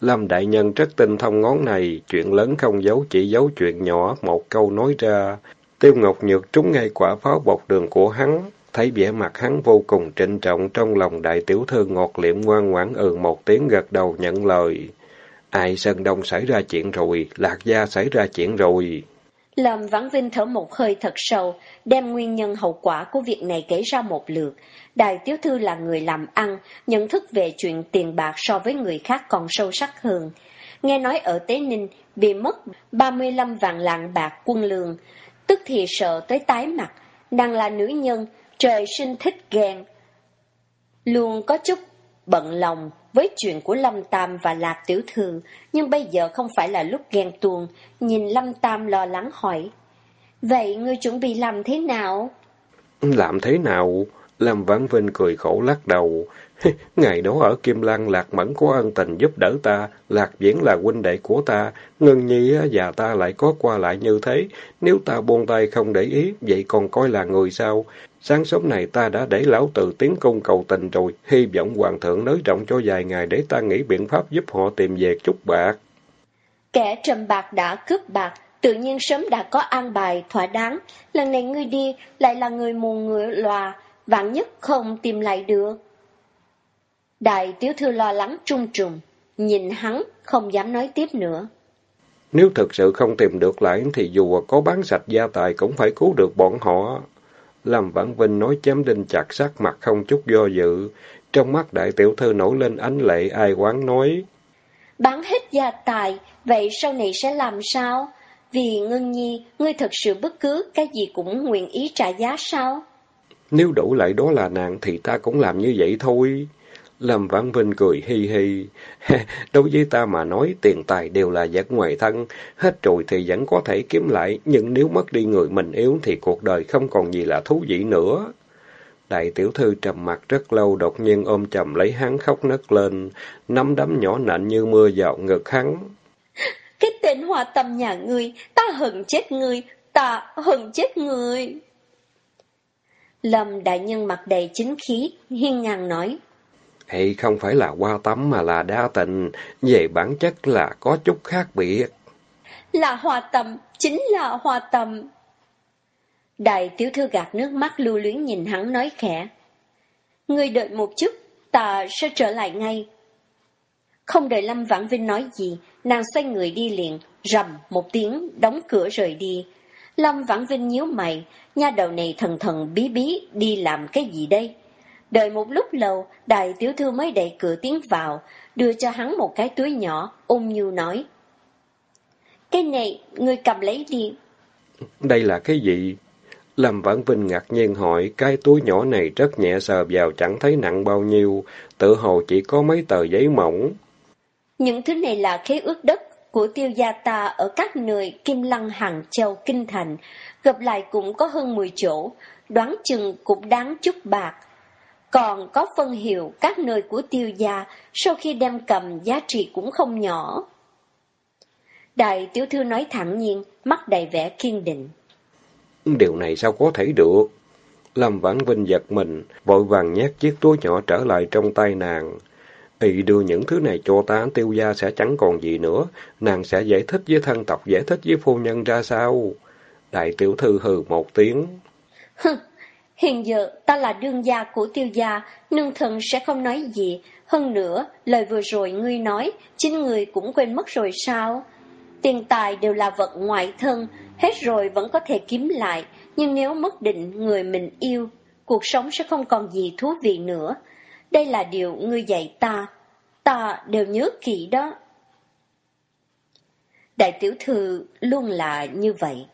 Lâm Đại Nhân rất tinh thông ngón này, chuyện lớn không giấu chỉ giấu chuyện nhỏ, một câu nói ra. Tiêu Ngọc Nhược trúng ngay quả pháo bọc đường của hắn, thấy vẻ mặt hắn vô cùng trịnh trọng trong lòng đại tiểu thư ngọt liệm ngoan ngoãn ừ một tiếng gật đầu nhận lời. Ai Sơn Đông xảy ra chuyện rồi, Lạc Gia xảy ra chuyện rồi. Lâm Vãn Vinh thở một hơi thật sâu, đem nguyên nhân hậu quả của việc này kể ra một lượt. Đại tiểu thư là người làm ăn, nhận thức về chuyện tiền bạc so với người khác còn sâu sắc hơn. nghe nói ở Tế Ninh bị mất 35 vạn lạng bạc quân lương, tức thì sợ tới tái mặt, nàng là nữ nhân, trời sinh thích ghen. Luôn có chút bận lòng với chuyện của Lâm Tam và Lạc Tiểu Thư, nhưng bây giờ không phải là lúc ghen tuông, nhìn Lâm Tam lo lắng hỏi. Vậy ngươi chuẩn bị làm thế nào? Làm thế nào? Lâm Vãn Vinh cười khổ lắc đầu. Ngày đó ở Kim Lan Lạc Mẫn có ân tình giúp đỡ ta, Lạc Viễn là huynh đệ của ta, Ngân Nhi và ta lại có qua lại như thế. Nếu ta buông tay không để ý, vậy còn coi là người sao? Sáng sớm này ta đã để lão từ tiến công cầu tình rồi, hy vọng hoàng thượng nới rộng cho vài ngày để ta nghĩ biện pháp giúp họ tìm về chút bạc. Kẻ trầm bạc đã cướp bạc, tự nhiên sớm đã có an bài thỏa đáng. Lần này ngươi đi lại là người mù người lòa, vạn nhất không tìm lại được. Đại tiểu thư lo lắng trung trùng, nhìn hắn không dám nói tiếp nữa. Nếu thực sự không tìm được lại thì dù có bán sạch gia tài cũng phải cứu được bọn họ. Lâm Vãn Vinh nói chém đinh chặt sắc mặt không chút do dự. Trong mắt đại tiểu thư nổi lên ánh lệ ai quán nói. Bán hết gia tài, vậy sau này sẽ làm sao? Vì Ngân Nhi, ngươi thật sự bất cứ cái gì cũng nguyện ý trả giá sao? Nếu đủ lại đó là nàng thì ta cũng làm như vậy thôi. Lâm Vãn Vinh cười hi hi. Đối với ta mà nói tiền tài đều là vật ngoài thân. Hết rồi thì vẫn có thể kiếm lại. Nhưng nếu mất đi người mình yếu thì cuộc đời không còn gì là thú vị nữa. Đại tiểu thư trầm mặt rất lâu đột nhiên ôm chầm lấy hắn khóc nấc lên. Nắm đấm nhỏ nạnh như mưa vào ngực hắn. Cái tên hòa tâm nhà ngươi, ta hận chết ngươi, ta hận chết ngươi. Lâm đại nhân mặt đầy chính khí, hiên ngang nói. Hay không phải là qua tắm mà là đa tình, về bản chất là có chút khác biệt. Là hòa tâm, chính là hòa tâm. Đại tiểu thư gạt nước mắt lưu luyến nhìn hắn nói khẽ. Ngươi đợi một chút, ta sẽ trở lại ngay. Không đợi Lâm Vãn Vinh nói gì, nàng xoay người đi liền, rầm một tiếng, đóng cửa rời đi. Lâm Vãn Vinh nhíu mày, nha đầu này thần thần bí bí đi làm cái gì đây? Đợi một lúc lâu, đại tiểu thư mới đẩy cửa tiến vào, đưa cho hắn một cái túi nhỏ, ôm nhu nói. Cái này, người cầm lấy đi. Đây là cái gì? Lâm Vãn Vinh ngạc nhiên hỏi, cái túi nhỏ này rất nhẹ sờ vào chẳng thấy nặng bao nhiêu, tự hồ chỉ có mấy tờ giấy mỏng. Những thứ này là khế ước đất của tiêu gia ta ở các nơi Kim Lăng, Hàng Châu, Kinh Thành, gặp lại cũng có hơn 10 chỗ, đoán chừng cũng đáng chút bạc. Còn có phân hiệu các nơi của tiêu gia, sau khi đem cầm giá trị cũng không nhỏ. Đại tiểu thư nói thẳng nhiên, mắt đầy vẻ kiên định. Điều này sao có thể được? Lâm Vãn Vinh giật mình, vội vàng nhét chiếc túi nhỏ trở lại trong tay nàng. Y đưa những thứ này cho ta, tiêu gia sẽ chẳng còn gì nữa. Nàng sẽ giải thích với thân tộc, giải thích với phu nhân ra sao? Đại tiểu thư hừ một tiếng. Hiện giờ ta là đương gia của tiêu gia, nương thần sẽ không nói gì. Hơn nữa, lời vừa rồi ngươi nói, chính người cũng quên mất rồi sao? Tiền tài đều là vật ngoại thân, hết rồi vẫn có thể kiếm lại. Nhưng nếu mất định người mình yêu, cuộc sống sẽ không còn gì thú vị nữa. Đây là điều ngươi dạy ta, ta đều nhớ kỹ đó. Đại tiểu thư luôn là như vậy.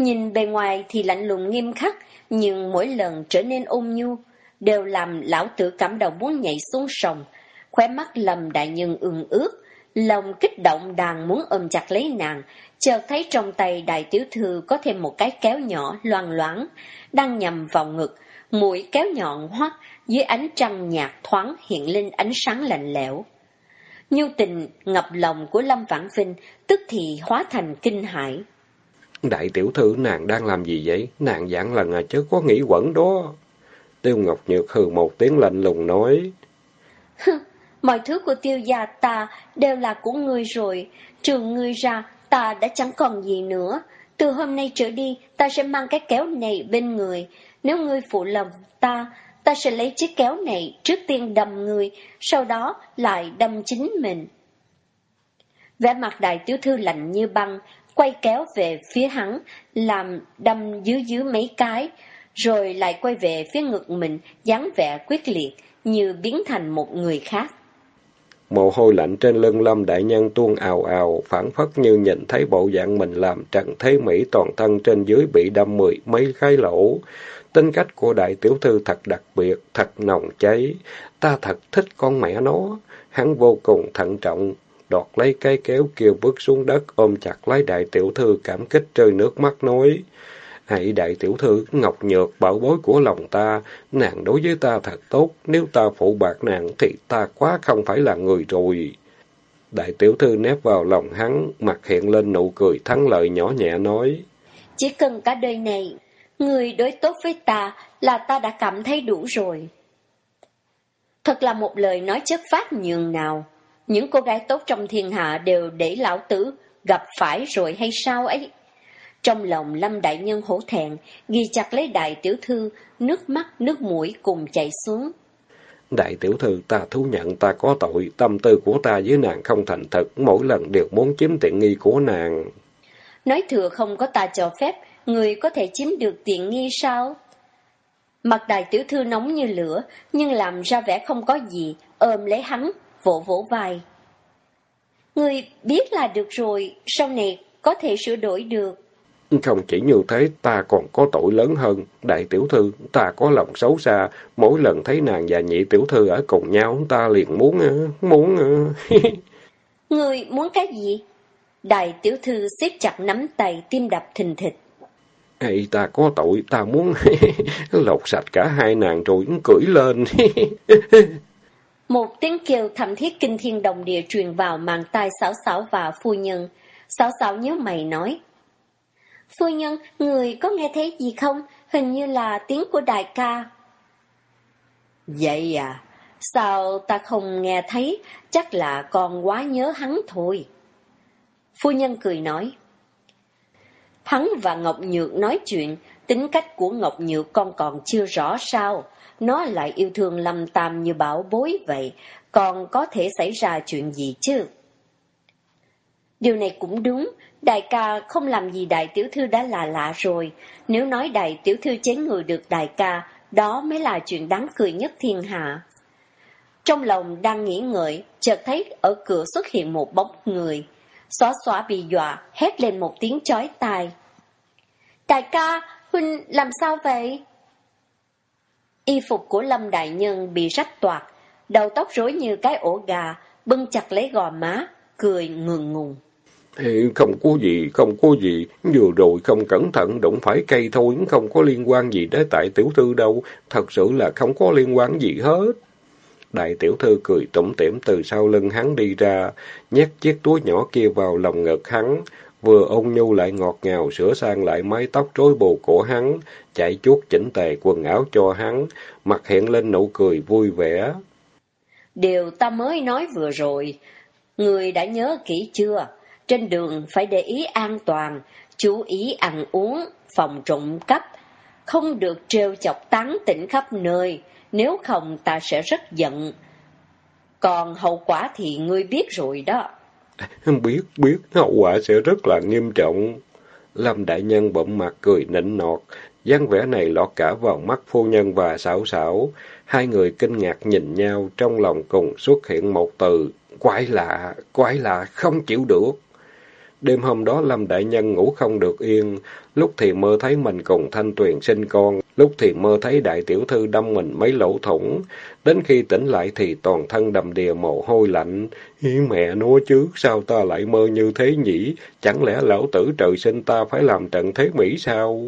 Nhìn bề ngoài thì lạnh lùng nghiêm khắc, nhưng mỗi lần trở nên ôn nhu, đều làm lão tử cảm động muốn nhảy xuống sông. Khóe mắt lầm đại nhân ương ướt, lòng kích động đàn muốn ôm chặt lấy nàng, chợt thấy trong tay đại tiểu thư có thêm một cái kéo nhỏ loang loáng, đang nhầm vào ngực, mũi kéo nhọn hoắt, dưới ánh trăng nhạt thoáng hiện lên ánh sáng lạnh lẽo. Nhu tình ngập lòng của Lâm Vãn Vinh, tức thì hóa thành kinh hãi. Đại tiểu thư nàng đang làm gì vậy? Nàng dạng lần à chứ có nghĩ quẩn đó. Tiêu Ngọc Nhược hừ một tiếng lạnh lùng nói. Mọi thứ của tiêu gia ta đều là của ngươi rồi. Trừ ngươi ra, ta đã chẳng còn gì nữa. Từ hôm nay trở đi, ta sẽ mang cái kéo này bên người. Nếu ngươi phụ lòng ta, ta sẽ lấy chiếc kéo này trước tiên đâm người, sau đó lại đâm chính mình. Vẻ mặt đại tiểu thư lạnh như băng, quay kéo về phía hắn, làm đâm dưới dưới mấy cái, rồi lại quay về phía ngực mình, dáng vẻ quyết liệt, như biến thành một người khác. Mồ hôi lạnh trên lưng Lâm Đại Nhân tuôn ào ào, phản phất như nhìn thấy bộ dạng mình làm Trần Thế Mỹ toàn thân trên dưới bị đâm mười mấy cái lỗ. Tính cách của đại tiểu thư thật đặc biệt, thật nồng cháy. Ta thật thích con mẹ nó. Hắn vô cùng thận trọng, đoạt lấy cái kéo kêu bước xuống đất, ôm chặt lấy đại tiểu thư cảm kích rơi nước mắt nói. Hãy đại tiểu thư, ngọc nhược, bảo bối của lòng ta, nàng đối với ta thật tốt, nếu ta phụ bạc nàng thì ta quá không phải là người rồi. Đại tiểu thư nép vào lòng hắn, mặt hiện lên nụ cười thắng lợi nhỏ nhẹ nói. Chỉ cần cả đời này, người đối tốt với ta là ta đã cảm thấy đủ rồi. Thật là một lời nói chất phát nhường nào. Những cô gái tốt trong thiên hạ đều để lão tử gặp phải rồi hay sao ấy? Trong lòng Lâm Đại Nhân hổ thẹn, ghi chặt lấy đại tiểu thư, nước mắt, nước mũi cùng chảy xuống. Đại tiểu thư, ta thú nhận ta có tội, tâm tư của ta với nàng không thành thật, mỗi lần đều muốn chiếm tiện nghi của nàng. Nói thừa không có ta cho phép, người có thể chiếm được tiện nghi sao? Mặt đại tiểu thư nóng như lửa, nhưng làm ra vẻ không có gì, ôm lấy hắn, vỗ vỗ vai. Người biết là được rồi, sau này có thể sửa đổi được. Không chỉ như thế, ta còn có tội lớn hơn. Đại tiểu thư, ta có lòng xấu xa. Mỗi lần thấy nàng và nhị tiểu thư ở cùng nhau, ta liền muốn, muốn... Người muốn cái gì? Đại tiểu thư siết chặt nắm tay, tim đập thình thịch. Ê, ta có tội, ta muốn lột sạch cả hai nàng rồi cưỡi lên. Một tiếng kêu thầm thiết kinh thiên đồng địa truyền vào màn tai xảo xảo và phu nhân. Xảo xảo nhớ mày nói. Phu nhân, người có nghe thấy gì không? Hình như là tiếng của đại ca. Vậy à, sao ta không nghe thấy? Chắc là con quá nhớ hắn thôi. Phu nhân cười nói. Hắn và Ngọc Nhược nói chuyện, tính cách của Ngọc Nhược con còn chưa rõ sao. Nó lại yêu thương Lâm Tam như bảo bối vậy, còn có thể xảy ra chuyện gì chứ? Điều này cũng đúng, đại ca không làm gì đại tiểu thư đã là lạ rồi. Nếu nói đại tiểu thư chế người được đại ca, đó mới là chuyện đáng cười nhất thiên hạ. Trong lòng đang nghĩ ngợi, chợt thấy ở cửa xuất hiện một bóng người. Xóa xóa bị dọa, hét lên một tiếng chói tai. Đại ca, Huynh làm sao vậy? Y phục của Lâm Đại Nhân bị rách toạc, đầu tóc rối như cái ổ gà, bưng chặt lấy gò má, cười ngượng ngùng. Không có gì, không có gì, vừa rồi không cẩn thận đụng phải cây thôi, không có liên quan gì đến tại tiểu thư đâu, thật sự là không có liên quan gì hết. Đại tiểu thư cười tủm tỉm từ sau lưng hắn đi ra, nhét chiếc túi nhỏ kia vào lòng ngực hắn, vừa ôn nhu lại ngọt ngào sửa sang lại mái tóc rối bù của hắn, chạy chuốt chỉnh tề quần áo cho hắn, mặt hiện lên nụ cười vui vẻ. Điều ta mới nói vừa rồi, người đã nhớ kỹ chưa? Trên đường phải để ý an toàn, chú ý ăn uống, phòng trộm cắp, không được trêu chọc tán tỉnh khắp nơi, nếu không ta sẽ rất giận. Còn hậu quả thì ngươi biết rồi đó. Biết, biết, hậu quả sẽ rất là nghiêm trọng. Lâm Đại Nhân bỗng mặt cười nịnh nọt, dáng vẻ này lọt cả vào mắt phu nhân và xảo xảo. Hai người kinh ngạc nhìn nhau, trong lòng cùng xuất hiện một từ, quái lạ, quái lạ, không chịu được. Đêm hôm đó Lâm Đại Nhân ngủ không được yên, lúc thì mơ thấy mình cùng Thanh Tuyền sinh con, lúc thì mơ thấy Đại Tiểu Thư đâm mình mấy lỗ thủng. Đến khi tỉnh lại thì toàn thân đầm đìa mồ hôi lạnh. Ý mẹ nó chứ, sao ta lại mơ như thế nhỉ? Chẳng lẽ lão tử trời sinh ta phải làm trận thế Mỹ sao?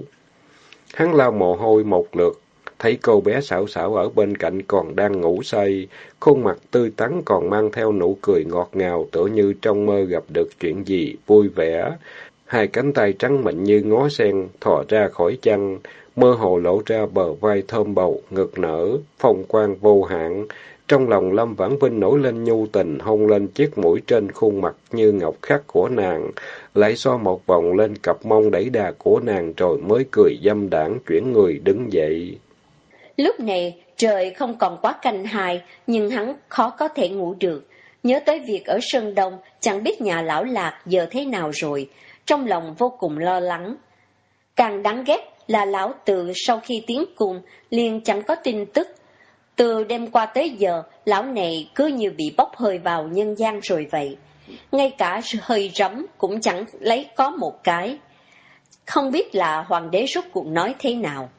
Hắn lao mồ hôi một lượt, thấy cô bé xảo xảo ở bên cạnh còn đang ngủ say, khuôn mặt tươi tắn còn mang theo nụ cười ngọt ngào tựa như trong mơ gặp được chuyện gì vui vẻ. Hai cánh tay trắng mịn như ngó sen thò ra khỏi chăn, mơ hồ lộ ra bờ vai thơm bầu, ngực nở, phong quang vô hạn. Trong lòng Lâm Vãn Vinh nổi lên nhu tình, hôn lên chiếc mũi trên khuôn mặt như ngọc khắc của nàng, lại so một vòng lên cặp mông đẩy đà của nàng rồi mới cười dâm đảng chuyển người đứng dậy. Lúc này, trời không còn quá canh hài, nhưng hắn khó có thể ngủ được. Nhớ tới việc ở Sơn Đông, chẳng biết nhà lão lạc giờ thế nào rồi, trong lòng vô cùng lo lắng. Càng đáng ghét là lão tự sau khi tiến cùng, liền chẳng có tin tức. Từ đêm qua tới giờ, lão này cứ như bị bốc hơi vào nhân gian rồi vậy. Ngay cả hơi rấm cũng chẳng lấy có một cái. Không biết là hoàng đế rốt cuộc nói thế nào.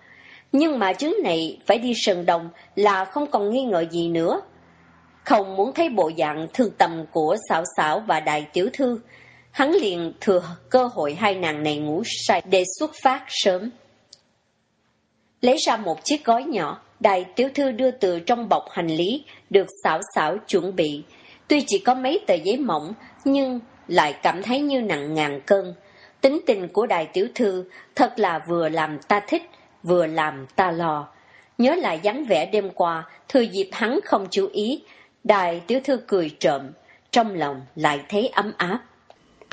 Nhưng mà chứng này phải đi sần đồng là không còn nghi ngờ gì nữa. Không muốn thấy bộ dạng thương tầm của xảo xảo và đại tiểu thư, hắn liền thừa cơ hội hai nàng này ngủ say để xuất phát sớm. Lấy ra một chiếc gói nhỏ, đại tiểu thư đưa từ trong bọc hành lý, được xảo xảo chuẩn bị. Tuy chỉ có mấy tờ giấy mỏng, nhưng lại cảm thấy như nặng ngàn cân. Tính tình của đại tiểu thư thật là vừa làm ta thích, vừa làm ta lo. Nhớ lại dáng vẻ đêm qua, thừa dịp hắn không chú ý, đại tiểu thư cười trộm, trong lòng lại thấy ấm áp.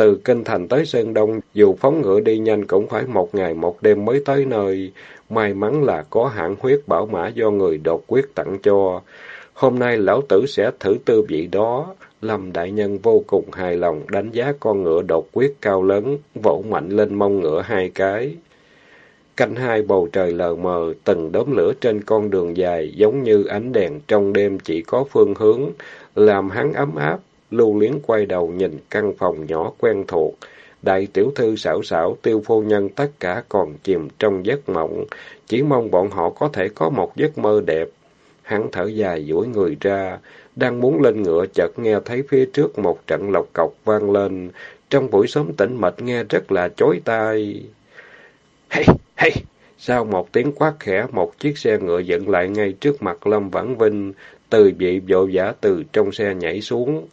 Từ Kinh Thành tới Sơn Đông, dù phóng ngựa đi nhanh cũng phải một ngày một đêm mới tới nơi. May mắn là có hãng huyết bảo mã do người đột quyết tặng cho. Hôm nay lão tử sẽ thử tư vị đó. Lâm đại nhân vô cùng hài lòng đánh giá con ngựa đột quyết cao lớn, vỗ mạnh lên mông ngựa hai cái. Canh hai bầu trời lờ mờ, từng đốm lửa trên con đường dài giống như ánh đèn trong đêm chỉ có phương hướng, làm hắn ấm áp. Lưu Liến quay đầu nhìn căn phòng nhỏ quen thuộc. Đại tiểu thư xảo xảo, tiêu phu nhân tất cả còn chìm trong giấc mộng. Chỉ mong bọn họ có thể có một giấc mơ đẹp. Hắn thở dài duỗi người ra, đang muốn lên ngựa chợt nghe thấy phía trước một trận lộc cọc vang lên. Trong buổi sớm tĩnh mịch nghe rất là chói tai. Hey, hey! Sau một tiếng quát khẽ, một chiếc xe ngựa dựng lại ngay trước mặt Lâm Vãn Vinh. Từ vị vội vã từ trong xe nhảy xuống.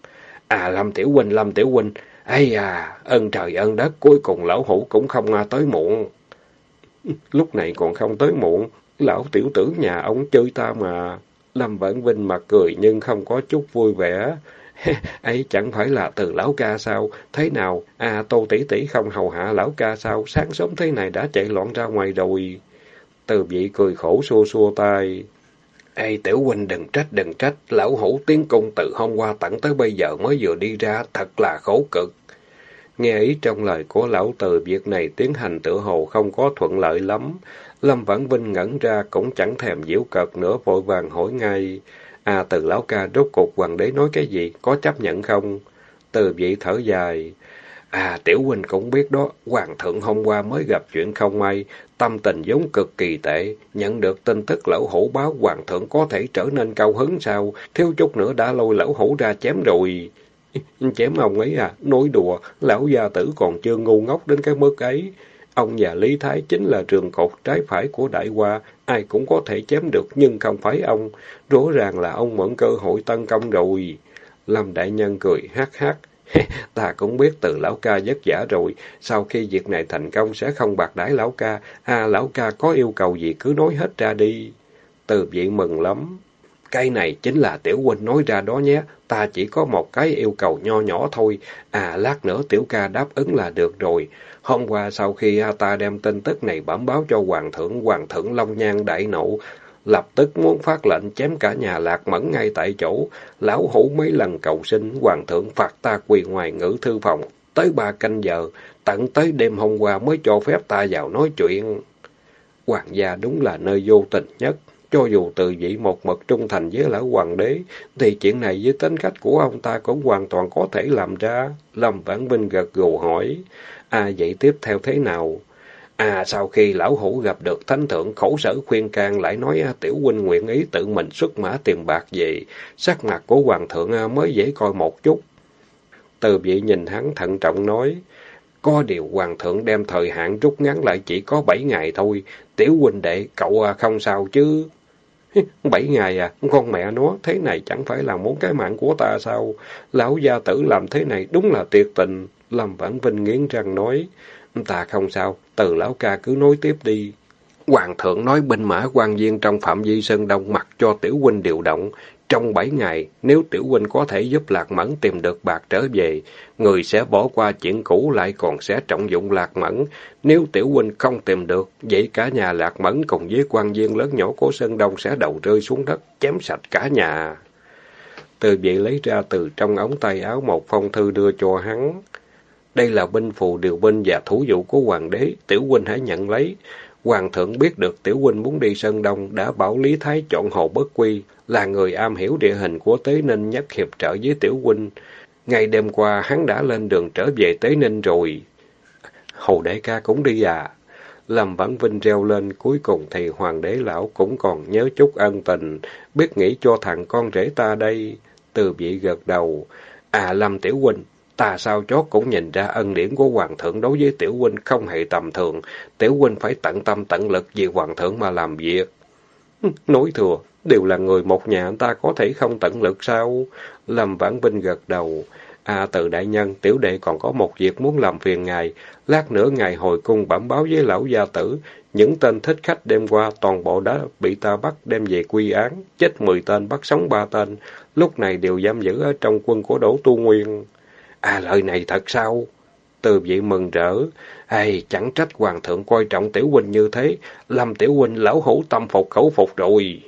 À, Lâm Tiểu Huynh, Lâm Tiểu Huynh, ấy à, ơn trời ơn đất, cuối cùng lão hủ cũng không à, tới muộn. Lúc này còn không tới muộn, lão tiểu tử nhà ông chơi ta mà. Lâm Vãn Vinh mặt cười nhưng không có chút vui vẻ. ấy chẳng phải là từ lão ca sao? Thế nào? À, tô tỷ tỷ không hầu hạ lão ca sao? Sáng sớm thế này đã chạy loạn ra ngoài rồi. Từ vị cười khổ xua xua tay. Ê, tiểu huynh đừng trách, đừng trách, lão hủ tiến cung từ hôm qua tận tới bây giờ mới vừa đi ra, thật là khổ cực. Nghe ý trong lời của lão từ, việc này tiến hành tự hồ không có thuận lợi lắm. Lâm Vãn Vinh ngẩn ra, cũng chẳng thèm diễu cợt nữa, vội vàng hỏi ngay. À, từ lão ca, rốt cục hoàng đế nói cái gì, có chấp nhận không? Từ vị thở dài. À, tiểu huynh cũng biết đó, hoàng thượng hôm qua mới gặp chuyện không may, tâm tình giống cực kỳ tệ, nhận được tin tức lão hổ báo hoàng thượng có thể trở nên cao hứng sao, thiếu chút nữa đã lôi lão hổ ra chém rồi. Chém ông ấy à, nói đùa, lão gia tử còn chưa ngu ngốc đến cái mức ấy. Ông nhà Lý Thái chính là trường cột trái phải của đại hoa, ai cũng có thể chém được nhưng không phải ông. Rõ ràng là ông mượn cơ hội tấn công rồi. Lâm Đại Nhân cười hát hát. ta cũng biết từ lão ca vất vả rồi, sau khi việc này thành công sẽ không bạc đãi lão ca, à lão ca có yêu cầu gì cứ nói hết ra đi. Từ vị mừng lắm. Cái này chính là tiểu huynh nói ra đó nhé, ta chỉ có một cái yêu cầu nho nhỏ thôi, à lát nữa tiểu ca đáp ứng là được rồi. Hôm qua sau khi à, ta đem tin tức này bẩm báo cho hoàng thượng, hoàng thượng Long Nhan đại nộ, lập tức muốn phát lệnh chém cả nhà lạc mẫn ngay tại chỗ. Lão hủ mấy lần cầu xin, hoàng thượng phạt ta quỳ ngoài ngữ thư phòng, tới ba canh giờ, tận tới đêm hôm qua mới cho phép ta vào nói chuyện. Hoàng gia đúng là nơi vô tình nhất. Cho dù từ vị một mực trung thành với lão hoàng đế, thì chuyện này với tính cách của ông ta cũng hoàn toàn có thể làm ra. Lâm Vãn Vinh gật gù hỏi, à vậy tiếp theo thế nào? À, sau khi lão hủ gặp được thánh thượng khổ sở khuyên can lại nói à, tiểu huynh nguyện ý tự mình xuất mã tiền bạc gì sắc mặt của hoàng thượng à, mới dễ coi một chút. Từ vị nhìn hắn thận trọng nói, có điều hoàng thượng đem thời hạn rút ngắn lại chỉ có bảy ngày thôi, tiểu huynh đệ cậu à, không sao chứ. Bảy ngày à, con mẹ nó, thế này chẳng phải là muốn cái mạng của ta sao? Lão gia tử làm thế này đúng là tuyệt tình. Lâm Vãn Vinh nghiến răng nói, Ta không sao, từ lão ca cứ nói tiếp đi. Hoàng thượng nói binh mã quan viên trong phạm vi Sơn Đông mặc cho tiểu huynh điều động. Trong bảy ngày, nếu tiểu huynh có thể giúp Lạc Mẫn tìm được bạc trở về, người sẽ bỏ qua chuyện cũ lại còn sẽ trọng dụng Lạc Mẫn. Nếu tiểu huynh không tìm được, vậy cả nhà Lạc Mẫn cùng với quan viên lớn nhỏ của Sơn Đông sẽ đầu rơi xuống đất, chém sạch cả nhà. Từ vậy lấy ra từ trong ống tay áo một phong thư đưa cho hắn. Đây là binh phù điều binh và thủ vụ của hoàng đế, tiểu huynh hãy nhận lấy. Hoàng thượng biết được tiểu huynh muốn đi Sơn Đông, đã bảo Lý Thái chọn Hồ Bất Quy, là người am hiểu địa hình của Tế Ninh nhất hiệp trợ với tiểu huynh. Ngày đêm qua, hắn đã lên đường trở về Tế Ninh rồi. Hồ Đại ca cũng đi à? Lâm Vãn Vinh reo lên, cuối cùng thì Hoàng đế lão cũng còn nhớ chút ân tình, biết nghĩ cho thằng con rể ta đây. Từ vị gật đầu, à Lâm Tiểu Huynh, ta sao chót cũng nhìn ra ân điển của Hoàng thượng đối với Tiểu Huynh không hề tầm thường, Tiểu Huynh phải tận tâm tận lực vì Hoàng thượng mà làm việc. Nói thừa, đều là người một nhà, ta có thể không tận lực sao? Lâm Vãn Vinh gật đầu. À từ đại nhân, tiểu đệ còn có một việc muốn làm phiền ngài. Lát nữa ngài hồi cung bẩm báo với lão gia tử. Những tên thích khách đêm qua toàn bộ đã bị ta bắt đem về quy án. Chết mười tên, bắt sống ba tên. Lúc này đều giam giữ ở trong quân của Đỗ Tu Nguyên. À lời này thật sao? Từ vị mừng rỡ. Ây, chẳng trách hoàng thượng coi trọng tiểu huynh như thế. Lâm tiểu huynh lão hữu tâm phục khẩu phục rồi.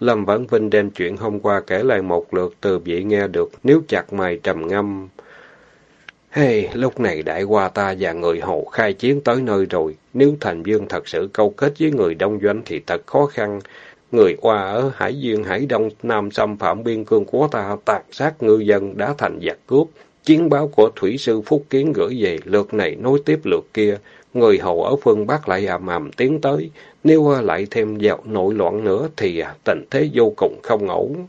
Lâm Vãn Vinh đem chuyện hôm qua kể lại một lượt từ vị nghe được, nếu chặt mày trầm ngâm. Hey, lúc này đại qua ta và người hậu khai chiến tới nơi rồi. Nếu thành dương thật sự câu kết với người đông doanh thì thật khó khăn. Người oa ở Hải Dương, Hải Đông, Nam xâm phạm biên cương của ta, tàn sát ngư dân đã thành giặc cướp. Chiến báo của Thủy sư Phúc Kiến gửi về, lượt này nối tiếp lượt kia. Người hầu ở phương Bắc lại à ầm ầm tiến tới. Nếu à lại thêm vào nội loạn nữa thì à tình thế vô cùng không ổn.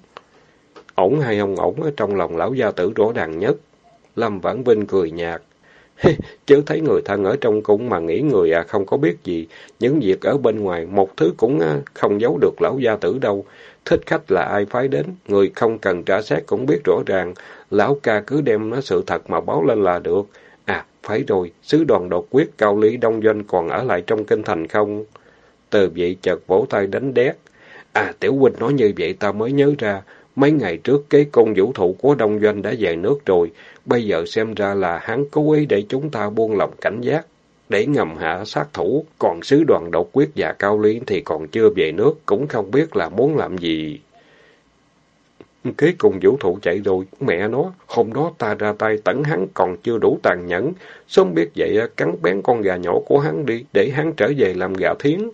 Ổn hay không ổn ở trong lòng lão gia tử rõ ràng nhất. Lâm Vãn Vinh cười nhạt. Chứ thấy người thân ở trong cung mà nghĩ người à không có biết gì. Những việc ở bên ngoài, một thứ cũng à, không giấu được lão gia tử đâu. Thích khách là ai phái đến, người không cần trả xét cũng biết rõ ràng. Lão ca cứ đem nó sự thật mà báo lên là được. À, phải rồi, sứ đoàn đột quyết cao lý đông doanh còn ở lại trong kinh thành không? Từ vậy chợt vỗ tay đánh đét. À, Tiểu Huynh nói như vậy ta mới nhớ ra. Mấy ngày trước cái công vũ thụ của Đông Doanh đã về nước rồi. Bây giờ xem ra là hắn cố ý để chúng ta buông lòng cảnh giác. Để ngầm hạ sát thủ. Còn sứ đoàn đột quyết và cao liên thì còn chưa về nước. Cũng không biết là muốn làm gì. Kế cùng vũ thụ chạy rồi, mẹ nó, hôm đó ta ra tay tẩn hắn còn chưa đủ tàn nhẫn, sớm biết vậy cắn bén con gà nhỏ của hắn đi, để hắn trở về làm gà thiến.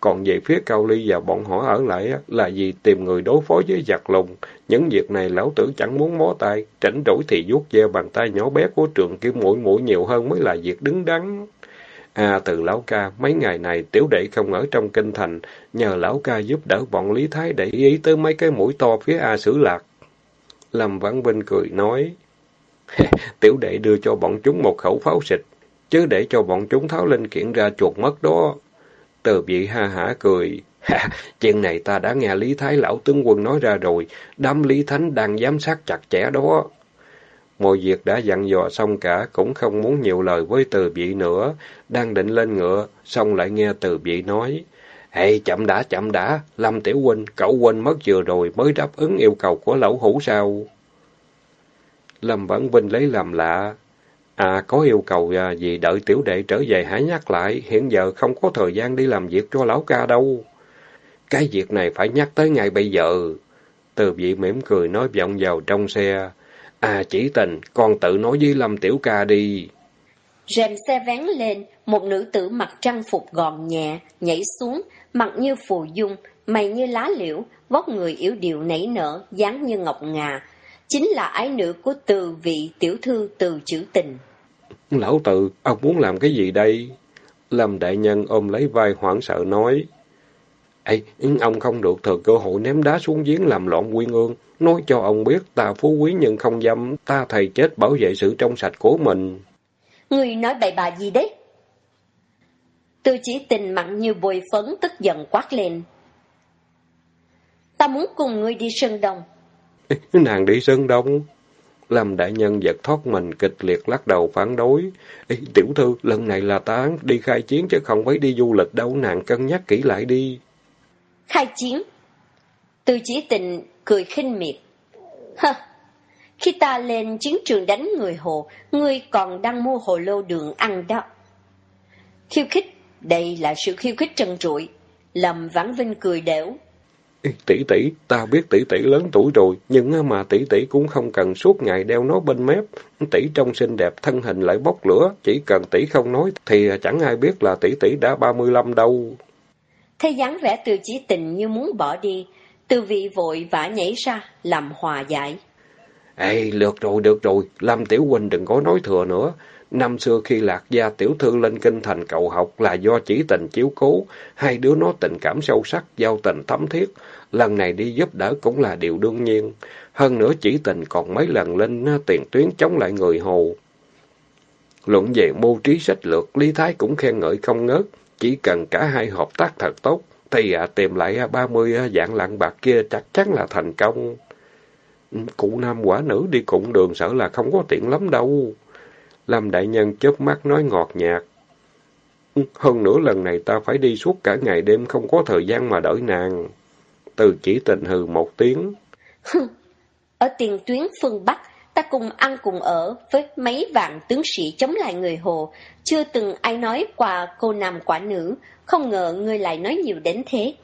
Còn về phía Cao Ly và bọn họ ở lại là vì tìm người đối phó với giặc lùng. Những việc này lão tử chẳng muốn mó tay, tránh đổi thì vuốt ve bàn tay nhỏ bé của trường kim mũi mũi nhiều hơn mới là việc đứng đắn. À, từ lão ca, mấy ngày này tiểu đệ không ở trong kinh thành, nhờ lão ca giúp đỡ bọn Lý Thái để ý tới mấy cái mũi to phía A Sử Lạc. Lâm văn Vinh cười nói, tiểu đệ đưa cho bọn chúng một khẩu pháo xịt, chứ để cho bọn chúng tháo linh kiện ra chuột mất đó. Từ vị ha hả cười. chuyện này ta đã nghe Lý Thái lão tướng quân nói ra rồi, đám Lý Thánh đang giám sát chặt chẽ đó. Mọi việc đã dặn dò xong cả, cũng không muốn nhiều lời với từ vị nữa, đang định lên ngựa, xong lại nghe từ vị nói. Ê, chậm đã, chậm đã, Lâm Tiểu Huynh, cậu quên mất vừa rồi mới đáp ứng yêu cầu của lão hủ sao? Lâm Vãn Vinh lấy làm lạ, À, có yêu cầu à, gì đợi tiểu đệ trở về hãy nhắc lại, hiện giờ không có thời gian đi làm việc cho lão ca đâu. Cái việc này phải nhắc tới ngay bây giờ. Từ vị mỉm cười nói vọng vào trong xe. À, chỉ tình, con tự nói với Lâm tiểu ca đi. Rèm xe vén lên, một nữ tử mặc trang phục gọn nhẹ, nhảy xuống, mặt như phù dung, mày như lá liễu, vóc người yếu điệu nảy nở, dáng như ngọc ngà, chính là ái nữ của từ vị tiểu thư từ chữ tình. Lão tự, ông muốn làm cái gì đây? Lâm đại nhân ôm lấy vai hoảng sợ nói. Ê, ông không được thừa cơ hội ném đá xuống giếng làm loạn quyên ương. Nói cho ông biết ta phú quý nhưng không dâm, ta thầy chết bảo vệ sự trong sạch của mình. Người nói bậy bạ gì đấy? Từ chỉ tình mặn như bồi phấn tức giận quát lên. Ta muốn cùng ngươi đi Sơn Đông. Nàng đi Sơn Đông? Lâm đại nhân giật thoát mình kịch liệt lắc đầu phản đối. Ê, tiểu thư, lần này là ta đi khai chiến chứ không phải đi du lịch đâu, nàng cân nhắc kỹ lại đi. Khai chiến? Từ chỉ tình cười khinh miệt. Hơ, khi ta lên chiến trường đánh người hồ, ngươi còn đang mua hồ lô đường ăn đó. Khiêu khích, đây là sự khiêu khích trần trụi. Lâm Vãn Vinh cười đểu. Tỷ tỷ, ta biết tỷ tỷ lớn tuổi rồi, nhưng mà tỷ tỷ cũng không cần suốt ngày đeo nó bên mép. Tỷ trông xinh đẹp, thân hình lại bốc lửa, chỉ cần tỷ không nói thì chẳng ai biết là tỷ tỷ đã 35 đâu. Thấy dáng vẻ từ chỉ tình như muốn bỏ đi, từ vị vội vã nhảy ra, làm hòa giải. Ê, được rồi, được rồi, Lâm Tiểu Huynh đừng có nói thừa nữa. Năm xưa khi Lạc Gia tiểu thư lên kinh thành cậu học là do chỉ tình chiếu cố, hai đứa nó tình cảm sâu sắc, giao tình thấm thiết. Lần này đi giúp đỡ cũng là điều đương nhiên. Hơn nữa chỉ tình còn mấy lần lên à, tiền tuyến chống lại người Hồ. Luận về mưu trí sách lược, Lý Thái cũng khen ngợi không ngớt. Chỉ cần cả hai hợp tác thật tốt, thì à, tìm lại à, ba mươi à, dạng lạng bạc kia chắc chắn là thành công. Cụ nam quả nữ đi cùng đường sợ là không có tiện lắm đâu. Lâm Đại Nhân chớp mắt nói ngọt nhạt. Hơn nữa lần này ta phải đi suốt cả ngày đêm không có thời gian mà đợi nàng. Từ chỉ tình hừ một tiếng. ở tiền tuyến phương Bắc, ta cùng ăn cùng ở với mấy vạn tướng sĩ chống lại người Hồ. Chưa từng ai nói qua cô nam quả nữ, không ngờ ngươi lại nói nhiều đến thế.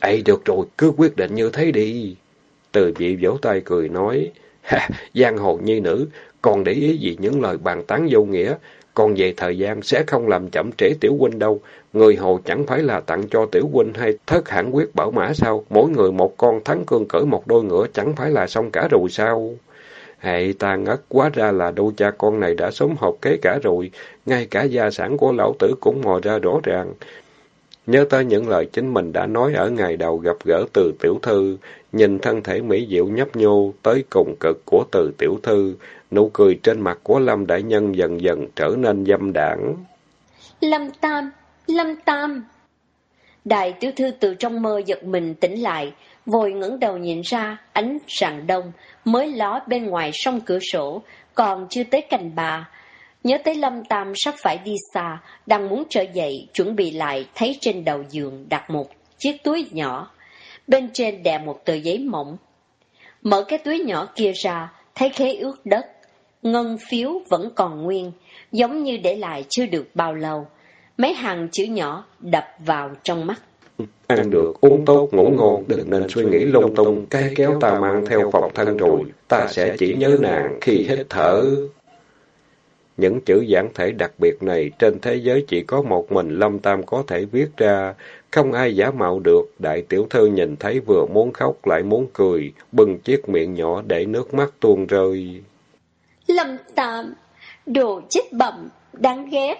Ê được rồi, cứ quyết định như thế đi. Từ vị vỗ tay cười nói, ha, giang hồ nhi nữ, còn để ý gì những lời bàn tán vô nghĩa, còn về thời gian sẽ không làm chậm trễ tiểu huynh đâu. Người hồ chẳng phải là tặng cho tiểu huynh hay thất hãn quyết bảo mã sao? Mỗi người một con thắng cương cỡ một đôi ngựa chẳng phải là xong cả rồi sao? Hệ ta ngất quá ra là đôi cha con này đã sớm học kế cả rồi, ngay cả gia sản của lão tử cũng mò ra rõ ràng. Nhớ tới những lời chính mình đã nói ở ngày đầu gặp gỡ từ tiểu thư, nhìn thân thể mỹ diệu nhấp nhô tới cùng cực của từ tiểu thư, nụ cười trên mặt của Lâm Đại Nhân dần dần trở nên dâm đảng. Lâm Tam, Lâm Tam! Đại tiểu thư từ trong mơ giật mình tỉnh lại, vội ngẩng đầu nhìn ra ánh rạng đông mới ló bên ngoài sông cửa sổ, còn chưa tới cành bà. Nhớ tới Lâm Tam sắp phải đi xa, đang muốn trở dậy, chuẩn bị lại, thấy trên đầu giường đặt một chiếc túi nhỏ. Bên trên đè một tờ giấy mỏng. Mở cái túi nhỏ kia ra, thấy khế ướt đất. Ngân phiếu vẫn còn nguyên, giống như để lại chưa được bao lâu. Mấy hàng chữ nhỏ đập vào trong mắt. Ăn được, uống tốt, ngủ ngon, đừng nên suy nghĩ lung tung, cái kéo ta mang theo phòng thân rồi, ta sẽ chỉ nhớ nàng khi hít thở. Những chữ giản thể đặc biệt này trên thế giới chỉ có một mình Lâm Tam có thể viết ra, không ai giả mạo được. Đại tiểu thư nhìn thấy vừa muốn khóc lại muốn cười, bưng chiếc miệng nhỏ để nước mắt tuôn rơi. Lâm Tam, đồ chết bẩm, đáng ghét.